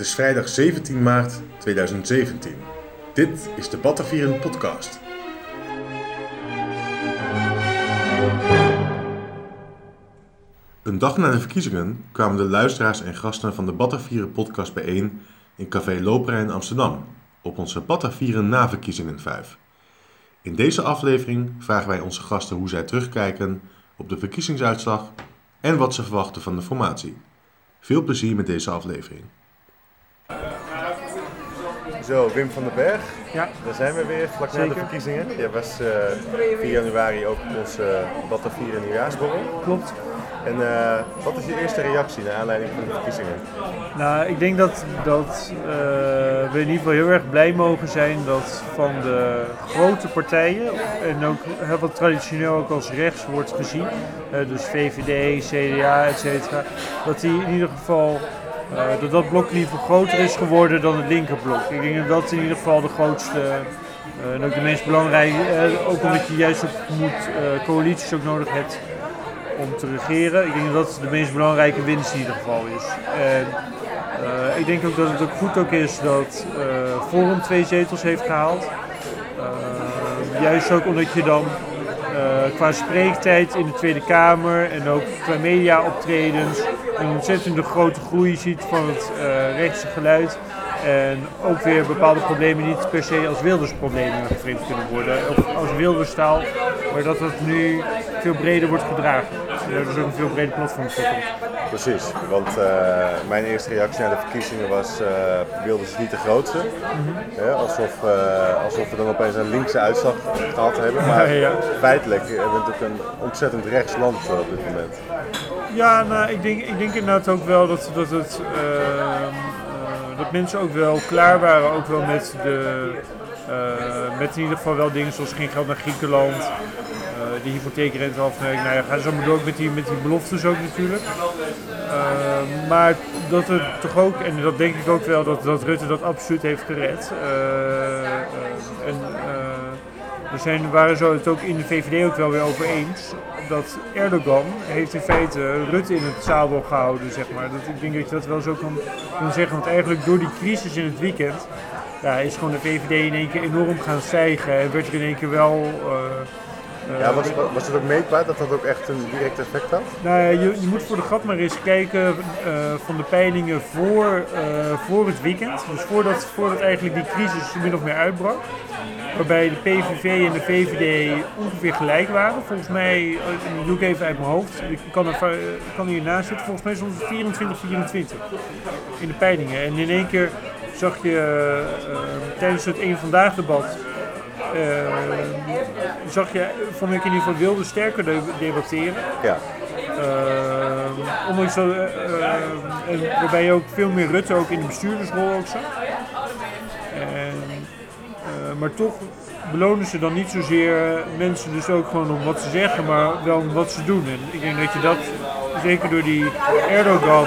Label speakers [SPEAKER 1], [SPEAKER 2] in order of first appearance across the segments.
[SPEAKER 1] Het is vrijdag 17 maart 2017. Dit is de Batavieren podcast. Een dag na de verkiezingen kwamen de luisteraars en gasten van de Batavieren podcast bijeen in Café Lopera Amsterdam op onze Batavieren naverkiezingen 5. In deze aflevering vragen wij onze gasten hoe zij terugkijken op de verkiezingsuitslag en wat ze verwachten van de formatie. Veel plezier met deze aflevering. Zo, Wim van den Berg.
[SPEAKER 2] Ja.
[SPEAKER 1] Daar zijn we weer, vlak na de verkiezingen. Jij was eh 4 januari ook op onze Batavieren nieuwjaarsborrel.
[SPEAKER 2] Klopt.
[SPEAKER 1] En eh, wat is je eerste reactie naar aanleiding van de verkiezingen?
[SPEAKER 2] Nou, ik denk dat, dat we in ieder geval heel erg blij mogen zijn dat van de grote partijen, en ook heel wat traditioneel ook als rechts wordt gezien, dus VVD, CDA, et cetera, dat die in ieder geval, eh, dat dat blok geval groter is geworden dan het linkerblok. Ik denk dat dat in ieder geval de grootste eh, en ook de meest belangrijke, eh, ook omdat je juist ook moet, coalities ook nodig hebt om te regeren. Ik denk dat dat de meest belangrijke winst in ieder geval is. En ik denk ook dat het ook goed ook is dat Forum twee zetels heeft gehaald. Eh, juist ook omdat je dan qua spreektijd in de Tweede Kamer en ook qua media-optredens een ontzettende grote groei ziet van het eh, rechtse geluid. En ook weer bepaalde problemen niet per se als Wilders-problemen geframed kunnen worden. Of als Wilderstaal, maar dat het nu veel breder wordt gedragen. Er dus ook een veel breder platform.
[SPEAKER 1] Precies, want eh, mijn eerste reactie naar de verkiezingen was uh, Wilders is niet de grootste. Hè, alsof, eh, alsof we dan opeens een linkse uitslag gehad hebben. Maar
[SPEAKER 2] Ja, ja.
[SPEAKER 1] feitelijk hebben we natuurlijk een ontzettend rechts land op dit moment.
[SPEAKER 2] Ja, nou, ik denk, ik denk inderdaad ook wel dat, dat, het, ehm, eh, dat mensen ook wel klaar waren, ook wel met de, met in ieder geval wel dingen zoals geen geld naar Griekenland, eh, de hypotheekrenteaftrek, nou ja, gaan zo maar door met die, met die beloftes ook natuurlijk. Ehm, maar dat het toch ook, en dat denk ik ook wel, dat, dat Rutte dat absoluut heeft gered. Eh, eh, en, eh, we zijn, waren zo het ook in de VVD ook wel weer over eens. Dat Erdogan heeft in feite Rutte in het zadel gehouden, zeg maar. Dat, ik denk dat je dat wel zo kan, kan zeggen. Want eigenlijk door die crisis in het weekend ja, is gewoon de VVD in één keer enorm gaan stijgen. En werd er in één keer wel... eh, eh,
[SPEAKER 1] Ja, was, was het ook meetbaar dat dat ook echt een direct effect had?
[SPEAKER 2] nou je, je moet voor de grap maar eens kijken eh, van de peilingen voor, eh, voor het weekend. Dus voordat, voordat eigenlijk die crisis min of meer uitbrak. Waarbij de PVV en de VVD ongeveer gelijk waren. Volgens mij, eh, doe ik even uit mijn hoofd. Ik kan, er, kan hiernaast zitten. Volgens mij stond het 24, 24 in de peilingen. En in één keer zag je tijdens het Eén Vandaag debat zag je, vond ik in ieder geval wilde sterker de- debatteren.
[SPEAKER 1] Ja.
[SPEAKER 2] Eh, ondanks dat, eh, eh, waarbij je ook veel meer Rutte ook in de bestuurdersrol ook zag. En, eh, maar toch belonen ze dan niet zozeer mensen dus ook gewoon om wat ze zeggen, maar wel om wat ze doen. En ik denk dat je dat, zeker door die Erdogan,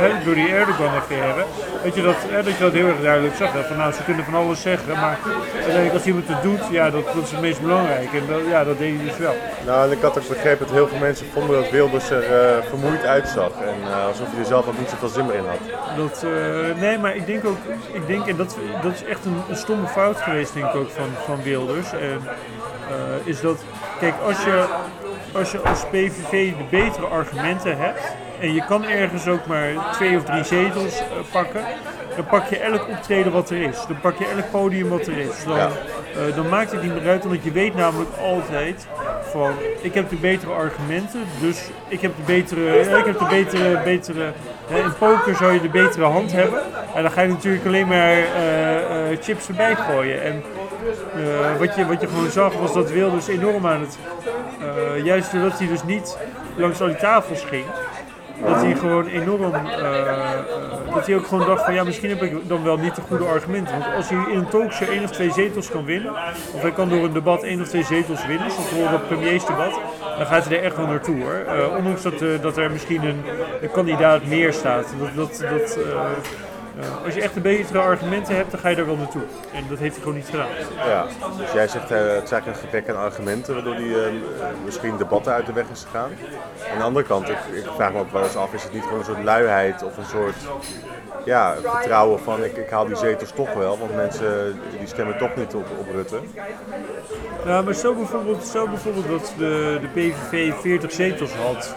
[SPEAKER 2] hè, door die Erdogan-affaire, dat je dat, dat je dat heel erg duidelijk zag. Van nou, ze kunnen van alles zeggen, maar uiteindelijk als iemand het doet, ja, dat, dat is het meest belangrijke. En dat, ja, dat deed hij dus wel.
[SPEAKER 1] Nou, en ik had ook begrepen dat heel veel mensen vonden dat Wilders er eh, vermoeid uitzag. En eh, alsof hij er zelf ook niet zoveel zin meer in had.
[SPEAKER 2] Dat, nee, maar ik denk ook, ik denk, en dat, dat is echt een, een stomme fout geweest, denk ik ook van, van Wilders. En, is dat, kijk, als je, als je als PVV de betere argumenten hebt en je kan ergens ook maar twee of drie zetels eh, pakken, dan pak je elk optreden wat er is. Dan pak je elk podium wat er is. Dan,
[SPEAKER 1] Ja.
[SPEAKER 2] eh, dan maakt het niet meer uit, want je weet namelijk altijd van ik heb de betere argumenten, dus ik heb de betere, eh, ik heb de betere, betere hè, in poker zou je de betere hand hebben. En dan ga je natuurlijk alleen maar chips erbij gooien. En wat, je, wat je gewoon zag was dat Wilders enorm aan het, eh, juist doordat hij dus niet langs al die tafels ging, dat hij gewoon enorm, eh, eh, dat hij ook gewoon dacht van ja misschien heb ik dan wel niet de goede argumenten. Want als hij in een talkshow één of twee zetels kan winnen, of hij kan door een debat één of twee zetels winnen, zoals bijvoorbeeld dat premiersdebat, dan gaat hij er echt wel naartoe hoor. Ondanks dat, dat er misschien een, een kandidaat meer staat. Dat, dat, dat, als je echt een betere argumenten hebt, dan ga je daar wel naartoe. En dat heeft hij gewoon niet gedaan.
[SPEAKER 1] Ja, dus jij zegt uh, het is eigenlijk een gebrek aan argumenten waardoor hij uh, misschien debatten uit de weg is gegaan. Aan de andere kant, ik, ik, vraag me ook wel eens af, is het niet gewoon een soort luiheid of een soort ja, vertrouwen van ik, ik haal die zetels toch wel, want mensen die stemmen toch niet op, op Rutte.
[SPEAKER 2] Ja, maar stel bijvoorbeeld, stel bijvoorbeeld dat de, de PVV 40 zetels had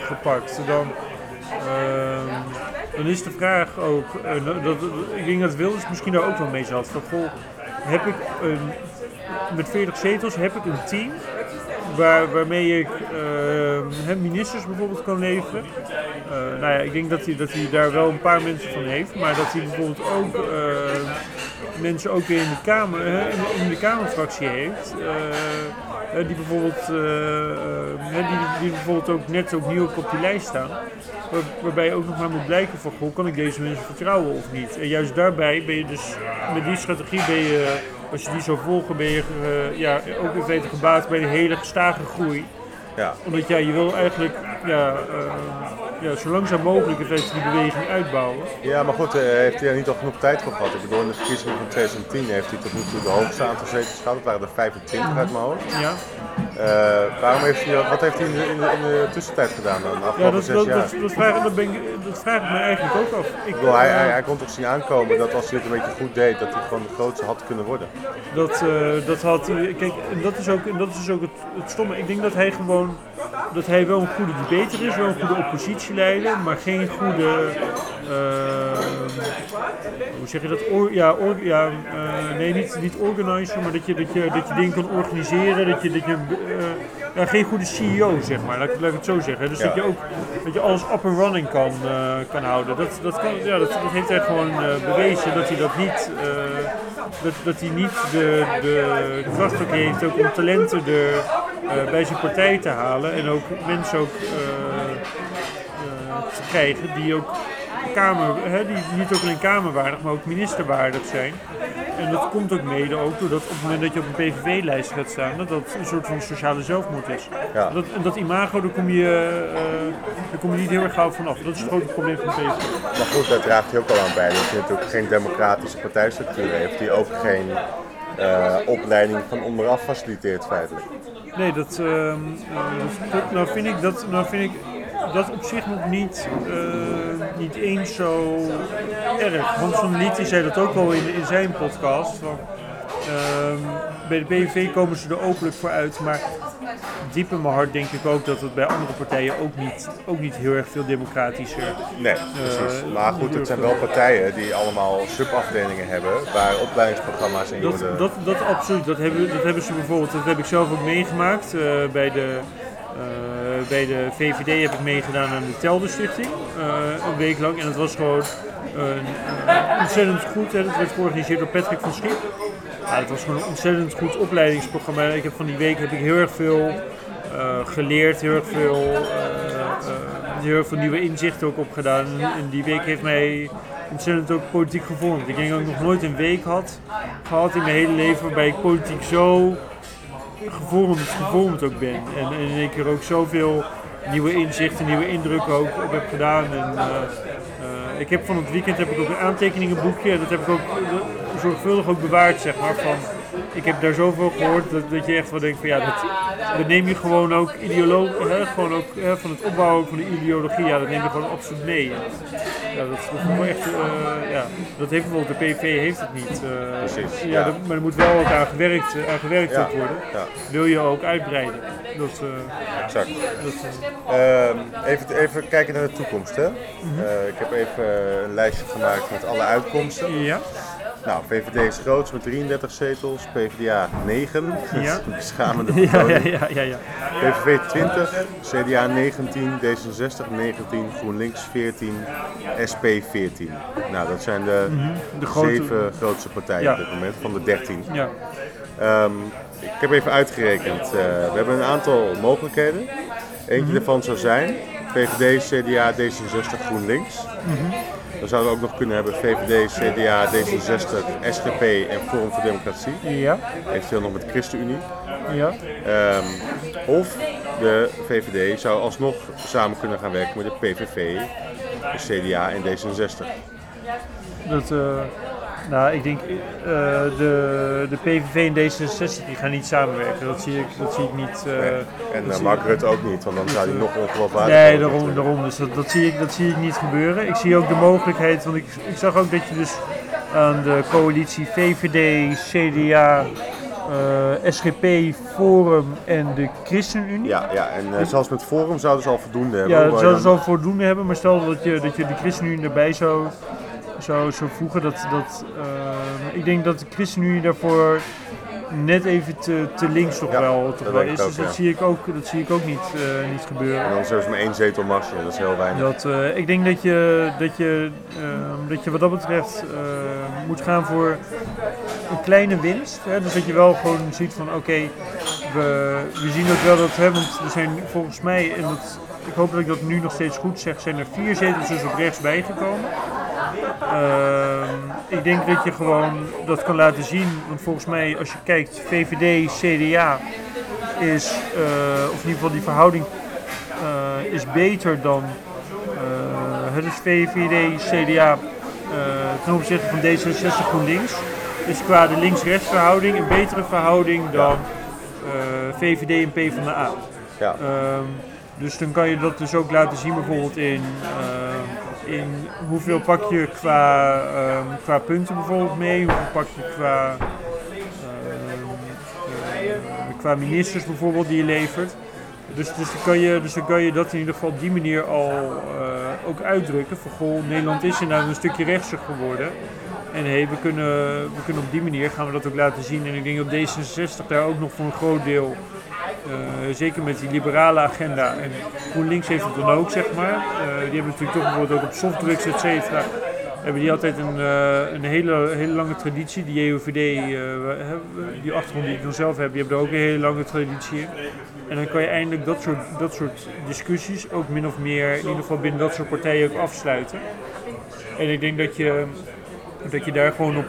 [SPEAKER 2] gepakt, dan, uh, dan is de vraag ook, uh, dat, ik denk dat Wilders misschien daar ook wel mee zat, van goh, heb ik een, met 40 zetels heb ik een team waar, waarmee ik uh, ministers bijvoorbeeld kan leveren. Uh, nou ja, ik denk dat hij, dat hij daar wel een paar mensen van heeft, maar dat hij bijvoorbeeld ook mensen ook weer in de, kamer, in, de Kamerfractie heeft. die, bijvoorbeeld, die, die bijvoorbeeld ook net ook nieuw op die lijst staan. Waar, waarbij je ook nog maar moet blijken van, goh, kan ik deze mensen vertrouwen of niet? En juist daarbij ben je dus, met die strategie ben je als je die zou volgen, ben je uh, ja, ook in feite gebaat bij de hele gestage groei. Ja. Omdat ja, je wil eigenlijk ja, uh, ja, zo langzaam mogelijk die beweging uitbouwen.
[SPEAKER 1] Ja, maar goed, uh, heeft hij niet al genoeg tijd voor gehad? Ik bedoel, in de verkiezingen van 2010 heeft hij tot nu toe de hoogste aantal zetels gehad. Dat waren er 25 uit mijn hoofd. Ja. Uh, waarom heeft hij, wat heeft hij in de, in de, in de tussentijd gedaan dan?
[SPEAKER 2] Ja, dat, dat, dat, dat, vraag, dat, ben ik, dat vraag ik me eigenlijk ook af.
[SPEAKER 1] Ik, bedoel, hij, hij, hij, kon toch zien aankomen dat als hij het een beetje goed deed, dat hij gewoon de grootste had kunnen worden.
[SPEAKER 2] Dat, dat had kijk, en dat is ook, dat is dus ook het, het stomme. Ik denk dat hij gewoon, dat hij wel een goede debater is, wel een goede oppositieleider, maar geen goede, uh, hoe zeg je dat, or, ja, or, ja uh, nee niet, niet organizer, maar dat je, dat, je, dat je dingen kan organiseren, dat je, dat je uh, ja, geen goede CEO zeg maar, laat, laat ik het zo zeggen. Dus ja. dat je ook dat je alles up and running kan, kan houden. Dat, dat, kan, ja, dat, dat heeft hij gewoon bewezen dat hij dat niet, dat, dat hij niet de, de, de heeft ook om talenten bij zijn partij te halen en ook mensen ook te krijgen die ook kamer, hè, die niet ook alleen kamerwaardig, maar ook ministerwaardig zijn. En dat komt ook mede ook doordat op het moment dat je op een PVV-lijst gaat staan, dat dat een soort van sociale zelfmoord is. Ja. Dat, en dat imago, daar kom, je, uh, daar kom je niet heel erg gauw vanaf. Dat is het grote probleem van de PVV.
[SPEAKER 1] Maar goed, daar draagt hij ook al aan bij. Dat hij natuurlijk geen democratische partijstructuur heeft, die ook geen uh, opleiding van onderaf faciliteert feitelijk.
[SPEAKER 2] Nee, dat, uh, dat, nou vind ik dat, nou vind ik dat op zich nog niet, uh, niet eens zo erg. Hans van Liet zei dat ook al in, in zijn podcast. Van, uh, bij de PVV komen ze er openlijk voor uit, maar diep in mijn hart denk ik ook dat het bij andere partijen ook niet, ook niet heel erg veel democratischer
[SPEAKER 1] Nee, precies. Uh, maar goed, het zijn wel partijen die allemaal subafdelingen hebben waar opleidingsprogramma's in
[SPEAKER 2] dat,
[SPEAKER 1] worden.
[SPEAKER 2] Dat, dat absoluut. Dat hebben, dat hebben ze bijvoorbeeld, dat heb ik zelf ook meegemaakt uh, bij de. Uh, bij de VVD heb ik meegedaan aan de Telder Stichting, een week lang. En het was gewoon ontzettend goed. Hè. Het werd georganiseerd door Patrick van Schip. Het was gewoon een ontzettend goed opleidingsprogramma. Ik heb van die week heb ik heel erg veel uh, geleerd, heel erg veel, uh, uh, heel veel nieuwe inzichten ook opgedaan. En die week heeft mij ontzettend ook politiek gevormd. Ik denk dat ik nog nooit een week had gehad in mijn hele leven waarbij ik politiek zo gevormd, ook ben. En, in één keer ook zoveel nieuwe inzichten, nieuwe indrukken ook op heb gedaan. En, ik heb van het weekend heb ik ook een aantekeningenboekje. En dat heb ik ook zorgvuldig ook bewaard, zeg maar. Van, ik heb daar zoveel gehoord dat, dat je echt wel denkt van ja, dat, dat neem je gewoon ook ideoloog, hè, gewoon ook hè, van het opbouwen van de ideologie, ja, dat neem je gewoon absoluut mee. Ja, dat, dat, echt, uh, ja, dat heeft bijvoorbeeld de PV heeft het niet. Uh,
[SPEAKER 1] Precies.
[SPEAKER 2] Ja, dat, maar er moet wel ook aan gewerkt, aan gewerkt ja. worden. Ja. Wil je ook uitbreiden. Dat, uh,
[SPEAKER 1] exact. Dat, even, even kijken naar de toekomst. Hè? Mm -hmm. ik heb even een lijstje gemaakt met alle uitkomsten.
[SPEAKER 2] Ja.
[SPEAKER 1] Nou, VVD is groot met 33 zetels, PvdA 9,
[SPEAKER 2] ja.
[SPEAKER 1] beschamende
[SPEAKER 2] ja, ja, ja, ja, ja.
[SPEAKER 1] PVV 20, CDA 19, D66 19, GroenLinks 14, SP 14. Nou, dat zijn de, mm -hmm. de grote... zeven grootste partijen ja. op dit moment, van de 13.
[SPEAKER 2] Ja.
[SPEAKER 1] Um, ik heb even uitgerekend, uh, we hebben een aantal mogelijkheden. Eentje mm -hmm. daarvan zou zijn VVD, CDA, D66, GroenLinks.
[SPEAKER 2] Mm -hmm.
[SPEAKER 1] Dan zouden we ook nog kunnen hebben VVD, CDA, D66, SGP en Forum voor Democratie.
[SPEAKER 2] Ja.
[SPEAKER 1] Eventueel nog met de ChristenUnie.
[SPEAKER 2] Ja.
[SPEAKER 1] Um, of de VVD zou alsnog samen kunnen gaan werken met de PVV, de CDA en D66.
[SPEAKER 2] Dat, uh, nou, ik denk uh, de, de PVV en D66 die gaan niet samenwerken. Dat zie ik, dat zie ik niet. Uh,
[SPEAKER 3] nee. En Mark Rutte ook niet, want dan zou hij nog ongeloofwaardig
[SPEAKER 2] Nee, daarom, daarom. Dus dat, dat, zie ik, dat zie ik niet gebeuren. Ik zie ook de mogelijkheid, want ik, ik zag ook dat je dus aan de coalitie VVD, CDA, uh, SGP, Forum en de ChristenUnie.
[SPEAKER 3] Ja, ja en uh, zelfs met Forum zouden ze al voldoende hebben.
[SPEAKER 2] Ja, dat zouden ze al voldoende hebben, maar stel dat je, dat je de ChristenUnie erbij zou, zou, zou voegen. Dat, dat, uh, ik denk dat de ChristenUnie daarvoor net even te, te links toch
[SPEAKER 3] Ja,
[SPEAKER 2] wel, toch wel is.
[SPEAKER 3] ook,
[SPEAKER 2] Dus dat
[SPEAKER 3] ja.
[SPEAKER 2] zie ik ook, dat zie ik ook niet, eh, niet gebeuren.
[SPEAKER 3] En dan hebben ze maar één zetel marsje, dat is heel weinig.
[SPEAKER 2] Dat, eh, ik denk dat je, dat, je, ehm, dat je wat dat betreft eh, moet gaan voor een kleine winst. Hè? Dus dat je wel gewoon ziet van oké, we, we zien ook wel dat, hè, want er zijn volgens mij, en dat, ik hoop dat ik dat nu nog steeds goed zeg, zijn er vier zetels dus op rechts bijgekomen. Ehm, ik denk dat je gewoon dat kan laten zien, want volgens mij als je kijkt, VVD, CDA is, eh, of in ieder geval die verhouding eh, is beter dan eh, het is VVD, CDA ten opzichte van D66 GroenLinks. Is qua de links-rechts verhouding een betere verhouding dan VVD en PvdA.
[SPEAKER 3] Ja.
[SPEAKER 2] Ehm, dus dan kan je dat dus ook laten zien bijvoorbeeld in, hoeveel pak je qua, ehm, qua punten bijvoorbeeld mee, hoeveel pak je qua, ehm, eh, qua ministers bijvoorbeeld die je levert. Dus, dus, dan kan je, dus dan kan je dat in ieder geval op die manier al eh, ook uitdrukken. Van goh, Nederland is inderdaad een stukje rechtser geworden. En hey, we, kunnen, we kunnen op die manier gaan we dat ook laten zien. En ik denk dat D66 daar ook nog voor een groot deel, eh, zeker met die liberale agenda. En GroenLinks heeft het dan ook, zeg maar. Eh, die hebben natuurlijk toch bijvoorbeeld ook op softdrugs, et cetera. Hebben die altijd een, eh, een hele, hele lange traditie. Die JOVD, die achtergrond die ik dan zelf heb, die hebben er ook een hele lange traditie in. En dan kan je eindelijk dat soort, dat soort discussies ook min of meer, in ieder geval binnen dat soort partijen ook afsluiten. En ik denk dat je, dat je daar gewoon op,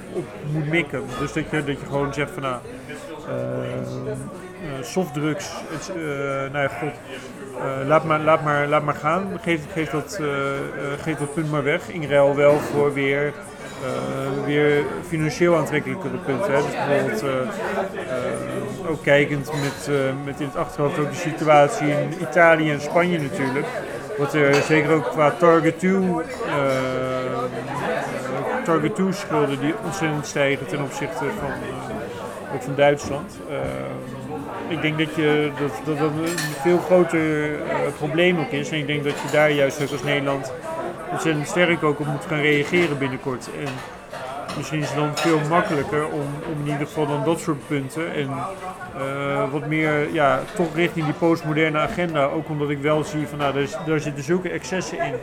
[SPEAKER 2] moet mikken. Dus dat je, dat je gewoon zegt van nou, eh, eh, softdrugs, het, eh, nou ja, god, eh, laat, maar, laat, maar, laat maar gaan. Geef, geef, dat, eh, eh, geef dat punt maar weg. In ruil wel voor weer, eh, weer financieel aantrekkelijkere punten. Hè. Dus bijvoorbeeld eh, eh, ook kijkend met, eh, met in het achterhoofd ook de situatie in Italië en Spanje natuurlijk. Wat er zeker ook qua Target 2 eh, Target 2 schulden die ontzettend stijgen ten opzichte van, eh, ook van Duitsland. Ik denk dat, je, dat, dat een veel groter eh, probleem ook is. En ik denk dat je daar juist ook als Nederland ontzettend sterk ook op moet gaan reageren binnenkort. En misschien is het dan veel makkelijker om, om in ieder geval dan dat soort punten en eh, wat meer ja, toch richting die postmoderne agenda. Ook omdat ik wel zie van nou, daar, daar zitten zulke excessen in.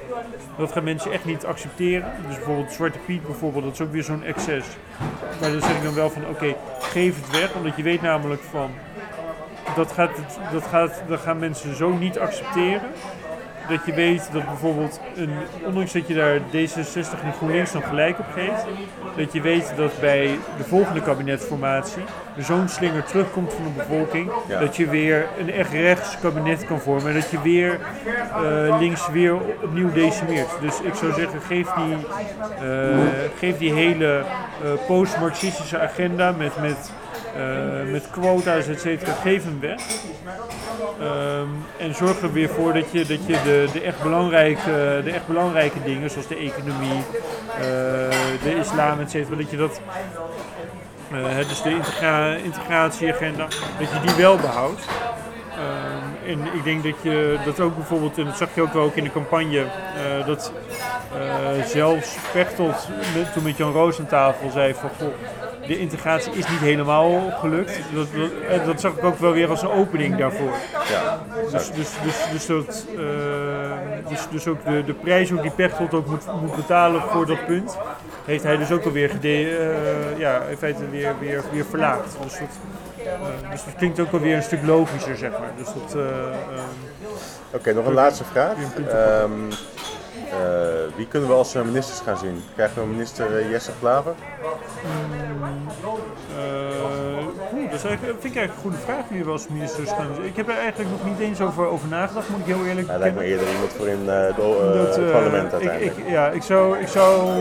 [SPEAKER 2] Dat gaan mensen echt niet accepteren. Dus bijvoorbeeld Zwarte Piet bijvoorbeeld, dat is ook weer zo'n excess. Maar dan zeg ik dan wel van oké, geef het weg. Omdat je weet namelijk van dat, gaat dat, gaat, dat gaan mensen zo niet accepteren. Dat je weet dat bijvoorbeeld, een, ondanks dat je daar D66 en GroenLinks dan gelijk op geeft, dat je weet dat bij de volgende kabinetsformatie er zo'n slinger terugkomt van de bevolking,
[SPEAKER 3] Ja.
[SPEAKER 2] dat je weer een echt rechts kabinet kan vormen en dat je weer eh, links weer opnieuw decimeert. Dus ik zou zeggen, geef die, eh, geef die hele eh, post-Marxistische agenda met, met, eh, met quota's, et cetera, geef hem weg. Ehm, en zorg er weer voor dat je, dat je de, de, echt belangrijke, de echt belangrijke dingen, zoals de economie, eh, de islam, et cetera, dat je dat, eh, dus de integra integratieagenda, dat je die wel behoudt. Ehm, en ik denk dat je dat ook bijvoorbeeld, en dat zag je ook wel ook in de campagne, dat eh, zelfs Pechtold met- toen met Jan Roos aan tafel zei van goh, de integratie is niet helemaal gelukt. Dat, dat, eh, dat zag ik ook wel weer als een opening daarvoor.
[SPEAKER 3] Ja.
[SPEAKER 2] Dus, dus, dus, dus, dat, eh, dus, dus ook de, de prijs ook die Pechtold ook moet, moet betalen voor dat punt, heeft hij dus ook alweer gede, eh, ja, in feite weer, weer, weer verlaagd. Dus dat, eh, dus dat klinkt ook alweer een stuk logischer, zeg maar. Dus dat, eh, ehm,
[SPEAKER 3] Oké, nog een laatste vraag. Eh, wie kunnen we als eh, ministers gaan zien? Krijgen we minister eh, Jesse Klaver?
[SPEAKER 2] eh, dat vind ik eigenlijk een goede vraag wie je als minister zou gaan. Ik heb er eigenlijk nog niet eens over, over nagedacht, moet ik heel eerlijk
[SPEAKER 1] Ja, lijkt me eerder iemand voor in eh, het eh,
[SPEAKER 2] eh,
[SPEAKER 1] parlement uiteindelijk.
[SPEAKER 2] ik, ja, ik zou, ik zou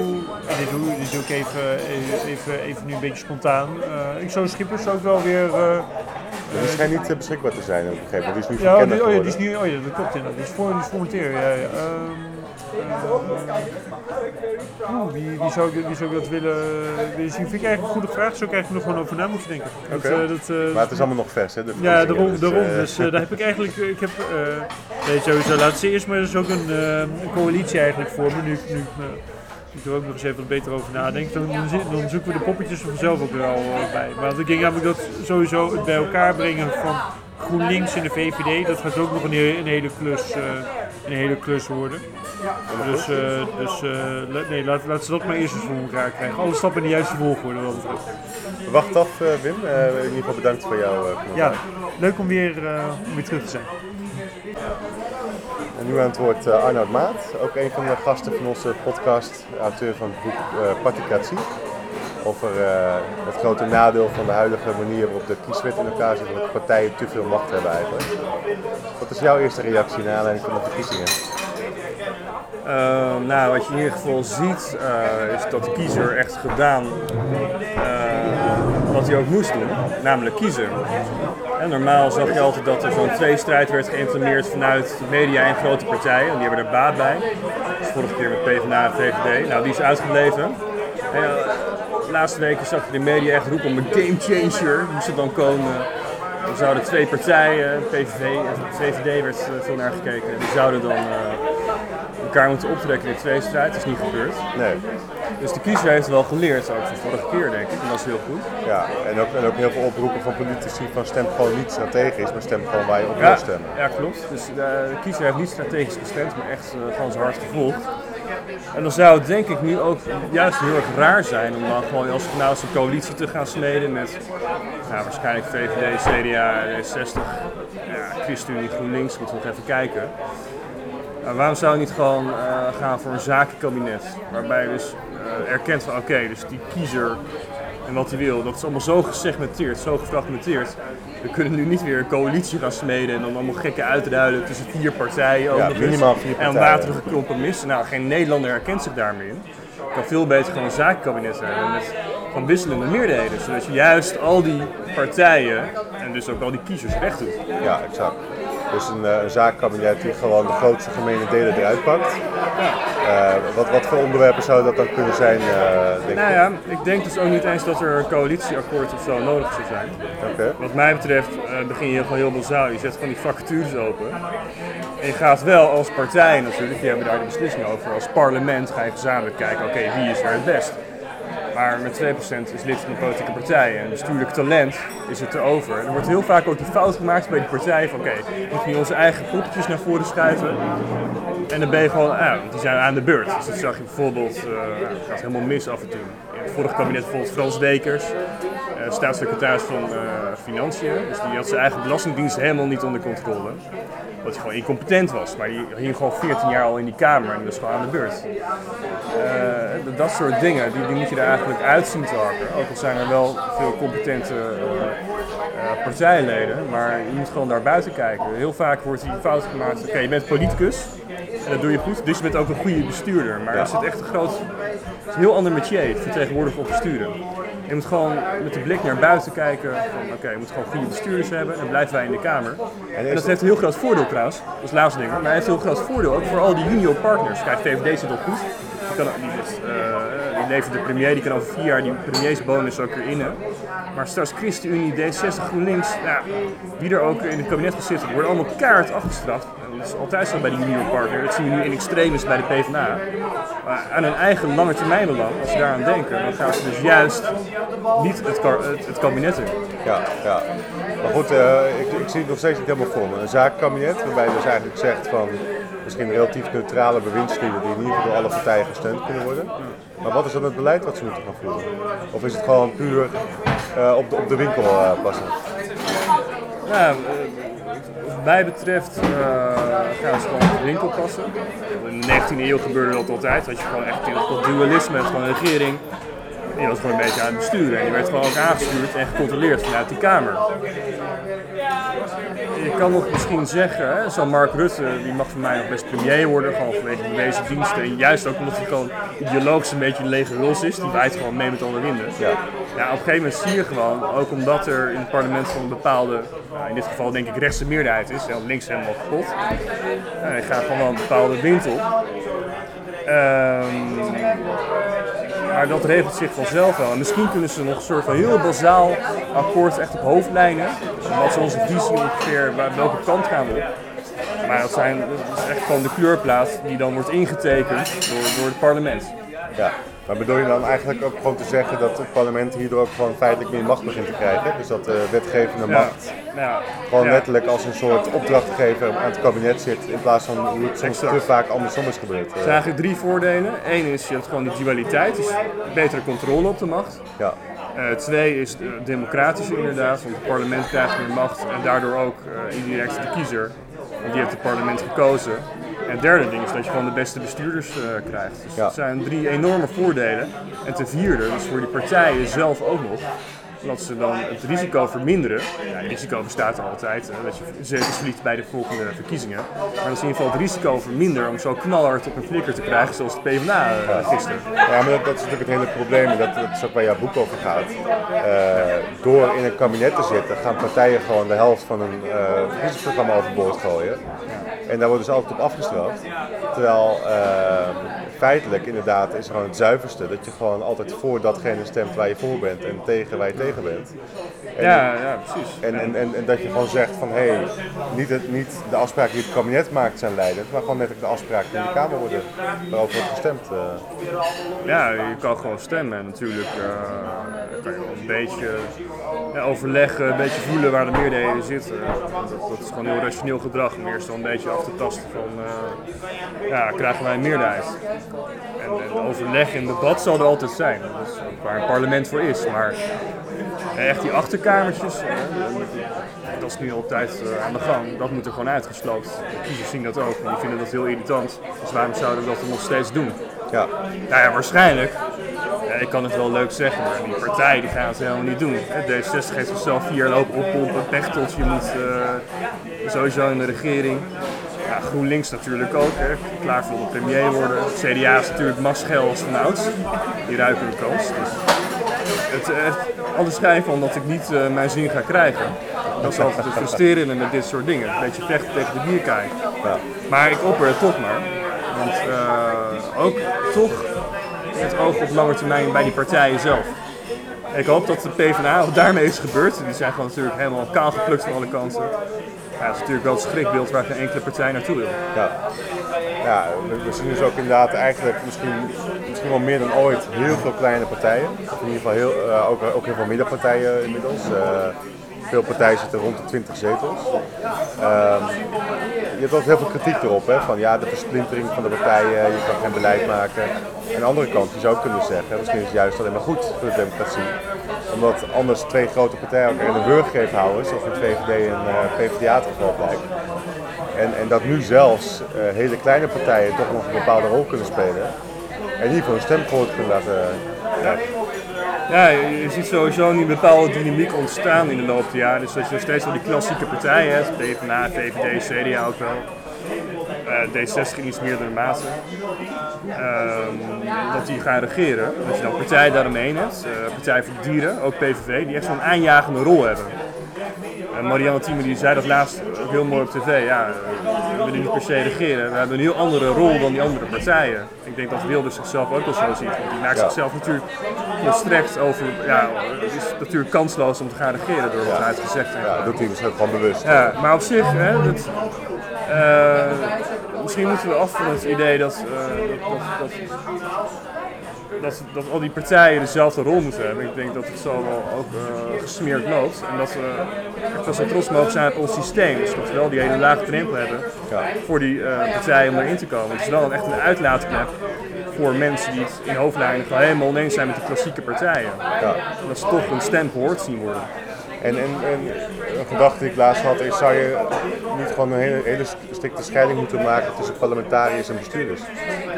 [SPEAKER 2] dit, doe, dit doe ik even, even, even, even nu een beetje spontaan. Eh, ik zou Schippers ook wel weer. eh,
[SPEAKER 1] die schijnt niet eh, beschikbaar te zijn, heb ik begrepen. Die is nu
[SPEAKER 2] ja,
[SPEAKER 1] verkennend
[SPEAKER 2] die, oh ja, die is nu, oh ja, dat klopt inderdaad. Die is voor, die is. Ja, ja. Ehm, eh, oeh, wie, wie, zou, ik- wie zou ik dat willen, willen zien? Vind ik eigenlijk een goede vraag. Zou ik eigenlijk nog gewoon over na moeten denken.
[SPEAKER 1] Oké.
[SPEAKER 2] eh, dat, eh,
[SPEAKER 1] Maar het is allemaal nog vers, hè? De
[SPEAKER 2] ja, daarom.
[SPEAKER 1] dus,
[SPEAKER 2] daarom.
[SPEAKER 1] eh,
[SPEAKER 2] Dus daar heb ik eigenlijk. Ik heb. nee, sowieso. Laat ze eerst maar eens ook een, een coalitie eigenlijk vormen. Nu, nu ik me- ik er ook nog eens even wat beter over nadenk. Dan, dan, zoeken we de poppetjes er vanzelf ook wel bij. Maar ik denk namelijk dat sowieso het bij elkaar brengen van GroenLinks en de VVD. Dat gaat ook nog een, he- een hele klus. Een hele klus worden. Dus, eh, dus eh, nee, laat, laten ze dat maar eerst eens voor elkaar krijgen. Alle stappen in de juiste volgorde. Wat betreft.
[SPEAKER 1] Wacht af, eh, Wim. In ieder geval bedankt voor jouw commentaar.
[SPEAKER 2] Ja, leuk om weer, om weer terug te zijn.
[SPEAKER 1] En nu aan het woord Arnoud Maat, ook een van de gasten van onze podcast, auteur van het boek eh Over eh, het grote nadeel van de huidige manier waarop de kieswet in elkaar zit, dat partijen te veel macht hebben eigenlijk. Wat is jouw eerste reactie naar aanleiding van de verkiezingen?
[SPEAKER 4] Eh, nou, wat je in ieder geval ziet, eh, is dat de kiezer echt gedaan eh, wat hij ook moest doen, namelijk kiezen. En normaal zag je altijd dat er zo'n tweestrijd werd geïmplementeerd vanuit media en grote partijen, en die hebben er baat bij. Dus vorige keer met PvdA en VVD. Nou, die is uitgebleven. En, de laatste weken zag je de media echt roepen om een game changer, moest er dan komen. Er zouden twee partijen, PVV en VVD werd eh, veel naar gekeken, die zouden dan eh, elkaar moeten optrekken in de tweestrijd. Dat is niet gebeurd.
[SPEAKER 1] Nee,
[SPEAKER 4] Dus de kiezer heeft wel geleerd, ook van vorige keer denk ik. En dat is heel goed.
[SPEAKER 1] ja, en ook, en ook heel veel oproepen van politici van stem gewoon niet strategisch, maar stem gewoon waar je op wil
[SPEAKER 4] Ja,
[SPEAKER 1] stemmen.
[SPEAKER 4] ja klopt. Dus de, de kiezer heeft niet strategisch gestemd, maar echt uh, gewoon zijn hart gevolgd. En dan zou het denk ik nu ook juist heel erg raar zijn om dan gewoon als nou eens een coalitie te gaan smeden met nou, waarschijnlijk VVD, CDA, D60, ja, ChristenUnie, GroenLinks, moeten we nog even kijken. Maar waarom zou je niet gewoon eh, gaan voor een zakenkabinet? Waarbij je dus eh, erkent van oké, dus die kiezer en wat hij wil, dat is allemaal zo gesegmenteerd, zo gefragmenteerd. We kunnen nu niet weer een coalitie gaan smeden en dan allemaal gekke uitruilen tussen vier partijen. ook
[SPEAKER 1] Ja,
[SPEAKER 4] nog eens.
[SPEAKER 1] minimaal vier
[SPEAKER 4] En
[SPEAKER 1] partijen.
[SPEAKER 4] waterige compromis. Nou, geen Nederlander herkent zich daarmee in. Je kan veel beter gewoon een zakenkabinet hebben met van wisselende meerderheden. Zodat je juist al die partijen en dus ook al die kiezers recht doet.
[SPEAKER 1] Ja, exact. Dus een, eh, een zaakkabinet die gewoon de grootste gemene delen eruit pakt. Eh, wat, wat voor onderwerpen zou dat dan kunnen zijn, eh, denk
[SPEAKER 4] Nou ja, ik denk dus ook niet eens dat er een coalitieakkoord of zo nodig zou zijn. Wat mij betreft begin je gewoon heel bazaal. Je zet gewoon die vacatures open. En je gaat wel als partij natuurlijk, die hebben daar de beslissing over. Als parlement ga je gezamenlijk kijken, oké, wie is er het best? Maar met 2% is lid van een politieke partij en bestuurlijk talent is het erover. Er wordt heel vaak ook die fout gemaakt bij die partij van oké, we moeten nu onze eigen poppetjes naar voren schuiven. En dan ben je gewoon, ah, die zijn aan de beurt. Dus dat zag je bijvoorbeeld, het gaat helemaal mis af en toe. In het vorige kabinet bijvoorbeeld Frans Dekers, eh, staatssecretaris van eh, Financiën. Dus die had zijn eigen belastingdienst helemaal niet onder controle. Dat hij gewoon incompetent was. Maar die hing gewoon 14 jaar al in die kamer en die was gewoon aan de beurt. Eh, dat soort dingen, die, die moet je er eigenlijk uit zien te hakken. Ook al zijn er wel veel competente eh, partijleden, maar je moet gewoon daar buiten kijken. Heel vaak wordt die fout gemaakt, oké, je bent politicus en dat doe je goed, dus je bent ook een goede bestuurder. Maar als het echt een groot, het is een heel ander métier, vertegenwoordigen of besturen. Je moet gewoon met de blik naar buiten kijken van oké, je moet gewoon goede bestuurders hebben en blijven wij in de Kamer. En dat heeft een heel groot voordeel trouwens, dat is het laatste ding, maar hij heeft een heel groot voordeel ook voor al die junior partners. Kijk, VVD zit al goed, die, kan, die, zit, eh, die levert de premier, die kan over vier jaar die premiersbonus ook weer innen. Maar straks ChristenUnie, D60, GroenLinks, ja, wie er ook in het kabinet gaat zitten, worden allemaal kaart afgestraft. Is altijd zo bij die junior partner, dat zien we nu in extremis bij de PvdA. Maar aan hun eigen lange termijn belang, als ze daaraan denken, dan gaan ze dus juist niet het, het, het kabinet in.
[SPEAKER 1] Ja, ja. Maar goed, eh, ik, ik zie het nog steeds niet helemaal voor me. Een zaakkabinet waarbij je dus eigenlijk zegt van misschien relatief neutrale bewindslieden die in ieder geval door alle partijen gesteund kunnen worden. Maar wat is dan het beleid wat ze moeten gaan voeren? Of is het gewoon puur eh, op, de, op de winkel eh, passen?
[SPEAKER 4] Nou, eh, wat mij betreft eh, gaan ze gewoon op de winkel passen. In de 19e eeuw gebeurde dat altijd, dat je gewoon echt in dat dualisme hebt van regering. Die was gewoon een beetje aan het besturen. En die werd gewoon ook aangestuurd en gecontroleerd vanuit die Kamer. Je kan nog misschien zeggen, zo'n Mark Rutte, die mag voor mij nog best premier worden, gewoon vanwege deze diensten. En juist ook omdat hij gewoon ideologisch een beetje een lege huls is, die waait gewoon mee met alle winden.
[SPEAKER 1] Ja.
[SPEAKER 4] Ja, op een gegeven moment zie je gewoon, ook omdat er in het parlement van een bepaalde, nou, in dit geval denk ik rechtse meerderheid is, en links helemaal kapot. Je gaat gewoon wel een bepaalde wind op. Ehm, maar dat regelt zich vanzelf wel. En misschien kunnen ze nog een soort van heel bazaal akkoord echt op hoofdlijnen. Wat is onze visie ongeveer, welke kant gaan we op. Maar dat, zijn, is echt gewoon de kleurplaat die dan wordt ingetekend door, door het parlement.
[SPEAKER 1] Ja. Maar bedoel je dan eigenlijk ook gewoon te zeggen dat het parlement hierdoor ook gewoon feitelijk meer macht begint te krijgen? Dus dat de wetgevende macht
[SPEAKER 4] ja.
[SPEAKER 1] gewoon
[SPEAKER 4] Ja.
[SPEAKER 1] letterlijk als een soort opdrachtgever aan het kabinet zit, in plaats van hoe het soms te vaak andersom is gebeurd.
[SPEAKER 4] Er zijn eigenlijk drie voordelen. Eén is je hebt gewoon die dualiteit, dus betere controle op de macht.
[SPEAKER 1] Ja.
[SPEAKER 4] Eh, twee is de democratische inderdaad, want het parlement krijgt meer macht en daardoor ook eh, indirect de kiezer. Want die heeft het parlement gekozen. En het derde ding is dat je gewoon de beste bestuurders eh, krijgt. Dus
[SPEAKER 1] Ja.
[SPEAKER 4] dat zijn drie enorme voordelen. En ten vierde, dus voor die partijen zelf ook nog, dat ze dan het risico verminderen. Ja, het risico bestaat er altijd, hè, dat je zetels verliest bij de volgende verkiezingen. Maar dat is in ieder geval het risico verminderen om zo knalhard op een flikker te krijgen zoals de PvdA eh, gisteren.
[SPEAKER 1] Ja, maar dat, dat is natuurlijk het hele probleem, dat, dat is ook waar jouw boek over gaat. Eh, door in een kabinet te zitten, gaan partijen gewoon de helft van hun eh verkiezingsprogramma overboord gooien. En daar wordt dus altijd op afgestraft. Terwijl feitelijk inderdaad is gewoon het zuiverste dat je gewoon altijd voor datgene stemt waar je voor bent en tegen waar je tegen bent. En,
[SPEAKER 4] Ja, ja, precies.
[SPEAKER 1] En, en, en, en dat je gewoon zegt van hé, hey, niet, het, niet de afspraken die het kabinet maakt zijn leidend, maar gewoon letterlijk de afspraken die in de Kamer worden waarover wordt gestemd. eh.
[SPEAKER 4] Ja, je kan gewoon stemmen en natuurlijk eh, kan je een beetje overleggen, een beetje voelen waar de meerderheden zitten. Dat, dat is gewoon heel rationeel gedrag, om eerst dan een beetje af te tasten van, eh, ja, krijgen wij een meerderheid? En, en overleg en debat zal er altijd zijn, dat is waar een parlement voor is. Maar echt die achterkamertjes, dat is nu altijd eh, aan de gang, dat moet er gewoon uitgesloopt. De kiezers zien dat ook en die vinden dat heel irritant. Dus waarom zouden we dat dan nog steeds doen?
[SPEAKER 1] Ja,
[SPEAKER 4] Nou ja, waarschijnlijk. Ik kan het wel leuk zeggen, maar die partij die gaat het helemaal niet doen. Hè, D66 heeft zichzelf vier lopen oppompen. Pechtold, je moet eh, sowieso in de regering. Ja, GroenLinks natuurlijk ook, hè. klaar voor de premier worden. CDA is natuurlijk maschel als van ouds. Die ruiken de kans. Dus het eh, heeft alle schijn van dat ik niet eh, mijn zin ga krijgen. Dat is altijd het frustrerende met dit soort dingen. Een beetje vechten tegen de bierkaai.
[SPEAKER 1] ja.
[SPEAKER 4] Maar ik opper het toch maar. Want eh, ook toch het oog op lange termijn bij die partijen zelf. Ik hoop dat de PvdA, daarmee is gebeurd, die zijn gewoon natuurlijk helemaal kaal geplukt van alle kanten. Ja, dat is natuurlijk wel het schrikbeeld waar geen enkele partij naartoe wil.
[SPEAKER 1] Ja, ja we, zien dus ook inderdaad eigenlijk misschien, misschien wel meer dan ooit heel veel kleine partijen. In ieder geval heel, eh, ook, ook heel veel middenpartijen inmiddels. Eh, veel partijen zitten rond de 20 zetels. Ehm, je hebt ook heel veel kritiek erop, hè, van ja, de versplintering van de partijen, je kan geen beleid maken. Aan de andere kant, je zou kunnen zeggen, misschien is het juist alleen maar goed voor de democratie. Omdat anders twee grote partijen elkaar in de wurggreep houden, zoals met VVD en eh, PvdA het geval blijkt. En, en dat nu zelfs eh, hele kleine partijen toch nog een bepaalde rol kunnen spelen. En in ieder geval een stem kunnen laten krijgen.
[SPEAKER 4] Ja, je, ziet sowieso nu een bepaalde dynamiek ontstaan in de loop der jaren. Dus dat je nog steeds wel die klassieke partijen hebt, PvdA, VVD, CDA ook wel. Eh, D60 in iets meerdere mate. Ehm, dat die gaan regeren. Dat je dan partijen daaromheen hebt. eh, Partij voor de Dieren, ook PVV, die echt zo'n aanjagende rol hebben. En Marianne Thieme die zei dat laatst ook heel mooi op tv. Ja, we willen niet per se regeren. We hebben een heel andere rol dan die andere partijen. Ik denk dat Wilders zichzelf ook wel zo ziet. Want die maakt
[SPEAKER 1] Ja.
[SPEAKER 4] zichzelf natuurlijk volstrekt over. Ja, het is natuurlijk kansloos om te gaan regeren door wat hij heeft gezegd.
[SPEAKER 1] Ja, dat doet hij ook gewoon bewust.
[SPEAKER 4] Ja, maar op zich, hè, dat, eh, misschien moeten we af van het idee dat, eh, dat, dat, dat, dat, dat al die partijen dezelfde rol moeten hebben. Ik denk dat het zo wel ook eh, gesmeerd loopt. En dat we echt wel zo trots mogen zijn op ons systeem. Dus dat we wel die hele lage drempel hebben
[SPEAKER 1] Ja.
[SPEAKER 4] voor die eh, partijen om erin te komen. Het is wel echt een uitlaatklep voor mensen die het in hoofdlijnen gewoon helemaal oneens zijn met de klassieke partijen.
[SPEAKER 1] Ja.
[SPEAKER 4] Dat ze toch een stem gehoord zien worden.
[SPEAKER 1] En, en, en een gedachte die ik laatst had is, zou je niet gewoon een hele, hele strikte scheiding moeten maken tussen parlementariërs en bestuurders?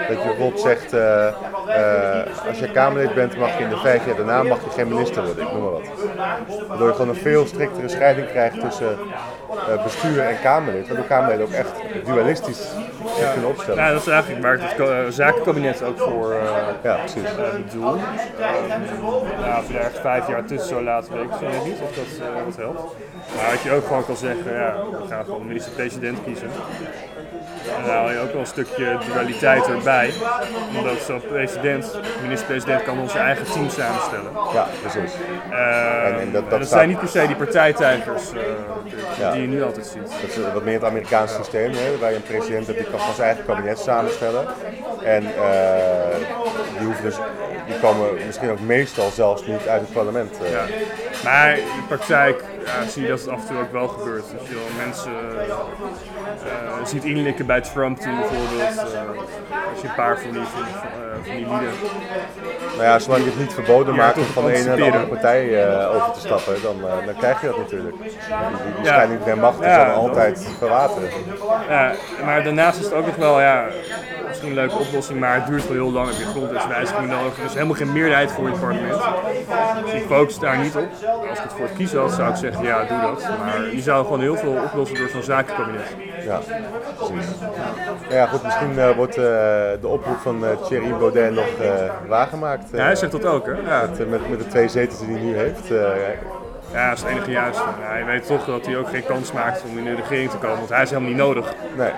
[SPEAKER 1] Dat je bijvoorbeeld zegt, eh, eh, als je Kamerlid bent, mag je in de vijf jaar daarna mag je geen minister worden, ik noem maar wat. Waardoor je gewoon een veel striktere scheiding krijgt tussen eh, bestuur en Kamerlid. Waardoor Kamerleden ook echt dualistisch zich kunnen opstellen.
[SPEAKER 4] Nou, dat is eigenlijk waar het zakenkabinet ook voor
[SPEAKER 1] Ja, precies.
[SPEAKER 4] bedoelt. Ja, of je daar echt vijf jaar tussen zou laten, weet ik zo niet of dat eh. Maar wat je ook gewoon kan zeggen, ja, we gaan gewoon de minister-president kiezen. En haal je ook wel een stukje dualiteit erbij. Omdat zo'n president, minister-president kan onze eigen team samenstellen.
[SPEAKER 1] Ja, precies.
[SPEAKER 4] Eh,
[SPEAKER 1] En- en dat-
[SPEAKER 4] en
[SPEAKER 1] dat
[SPEAKER 4] dat
[SPEAKER 1] staat-
[SPEAKER 4] zijn niet per se die partijtijgers eh,
[SPEAKER 1] Ja.
[SPEAKER 4] die je nu altijd ziet.
[SPEAKER 1] Dat is wat meer het Amerikaanse systeem, hè, waar je een president hebt die kan van zijn eigen kabinet samenstellen. En eh, die, hoeven dus, die komen misschien ook meestal zelfs niet uit het parlement. eh.
[SPEAKER 4] Ja. Maar in de praktijk ja, zie je dat het af en toe ook wel gebeurt. Dat je wel mensen ziet inlikken bij Trump toen bijvoorbeeld. eh, als je een paar van die, van, van, eh, van die lieden.
[SPEAKER 1] Nou ja, zolang je het niet verboden
[SPEAKER 4] Ja,
[SPEAKER 1] maakt om van de ene naar de andere partij eh, over te stappen, dan, eh, dan krijg je dat natuurlijk. Die, die, die
[SPEAKER 4] Ja.
[SPEAKER 1] scheiding der macht is
[SPEAKER 4] Ja,
[SPEAKER 1] dan altijd verwateren.
[SPEAKER 4] Ja, maar daarnaast is het ook nog wel, ja, misschien een leuke oplossing, maar het duurt wel heel lang. Heb je grondwetswijziging nodig. Er is helemaal geen meerderheid voor in het parlement. Dus ik focus daar niet op. Als ik het voor het kiezen had, zou ik zeggen, ja, doe dat. Maar je zou gewoon heel veel oplossen door zo'n zakenkabinet.
[SPEAKER 1] Ja, precies. Ja, goed, misschien eh, wordt eh, de oproep van eh, Thierry Baudet nog waargemaakt.
[SPEAKER 4] Ja, hij zegt dat ook, hè? Ja.
[SPEAKER 1] met, met, met de twee zetels die hij nu heeft.
[SPEAKER 4] Ja, dat is het enige juiste. Hij weet toch dat hij ook geen kans maakt om in de regering te komen, want hij is helemaal niet nodig.
[SPEAKER 1] nee.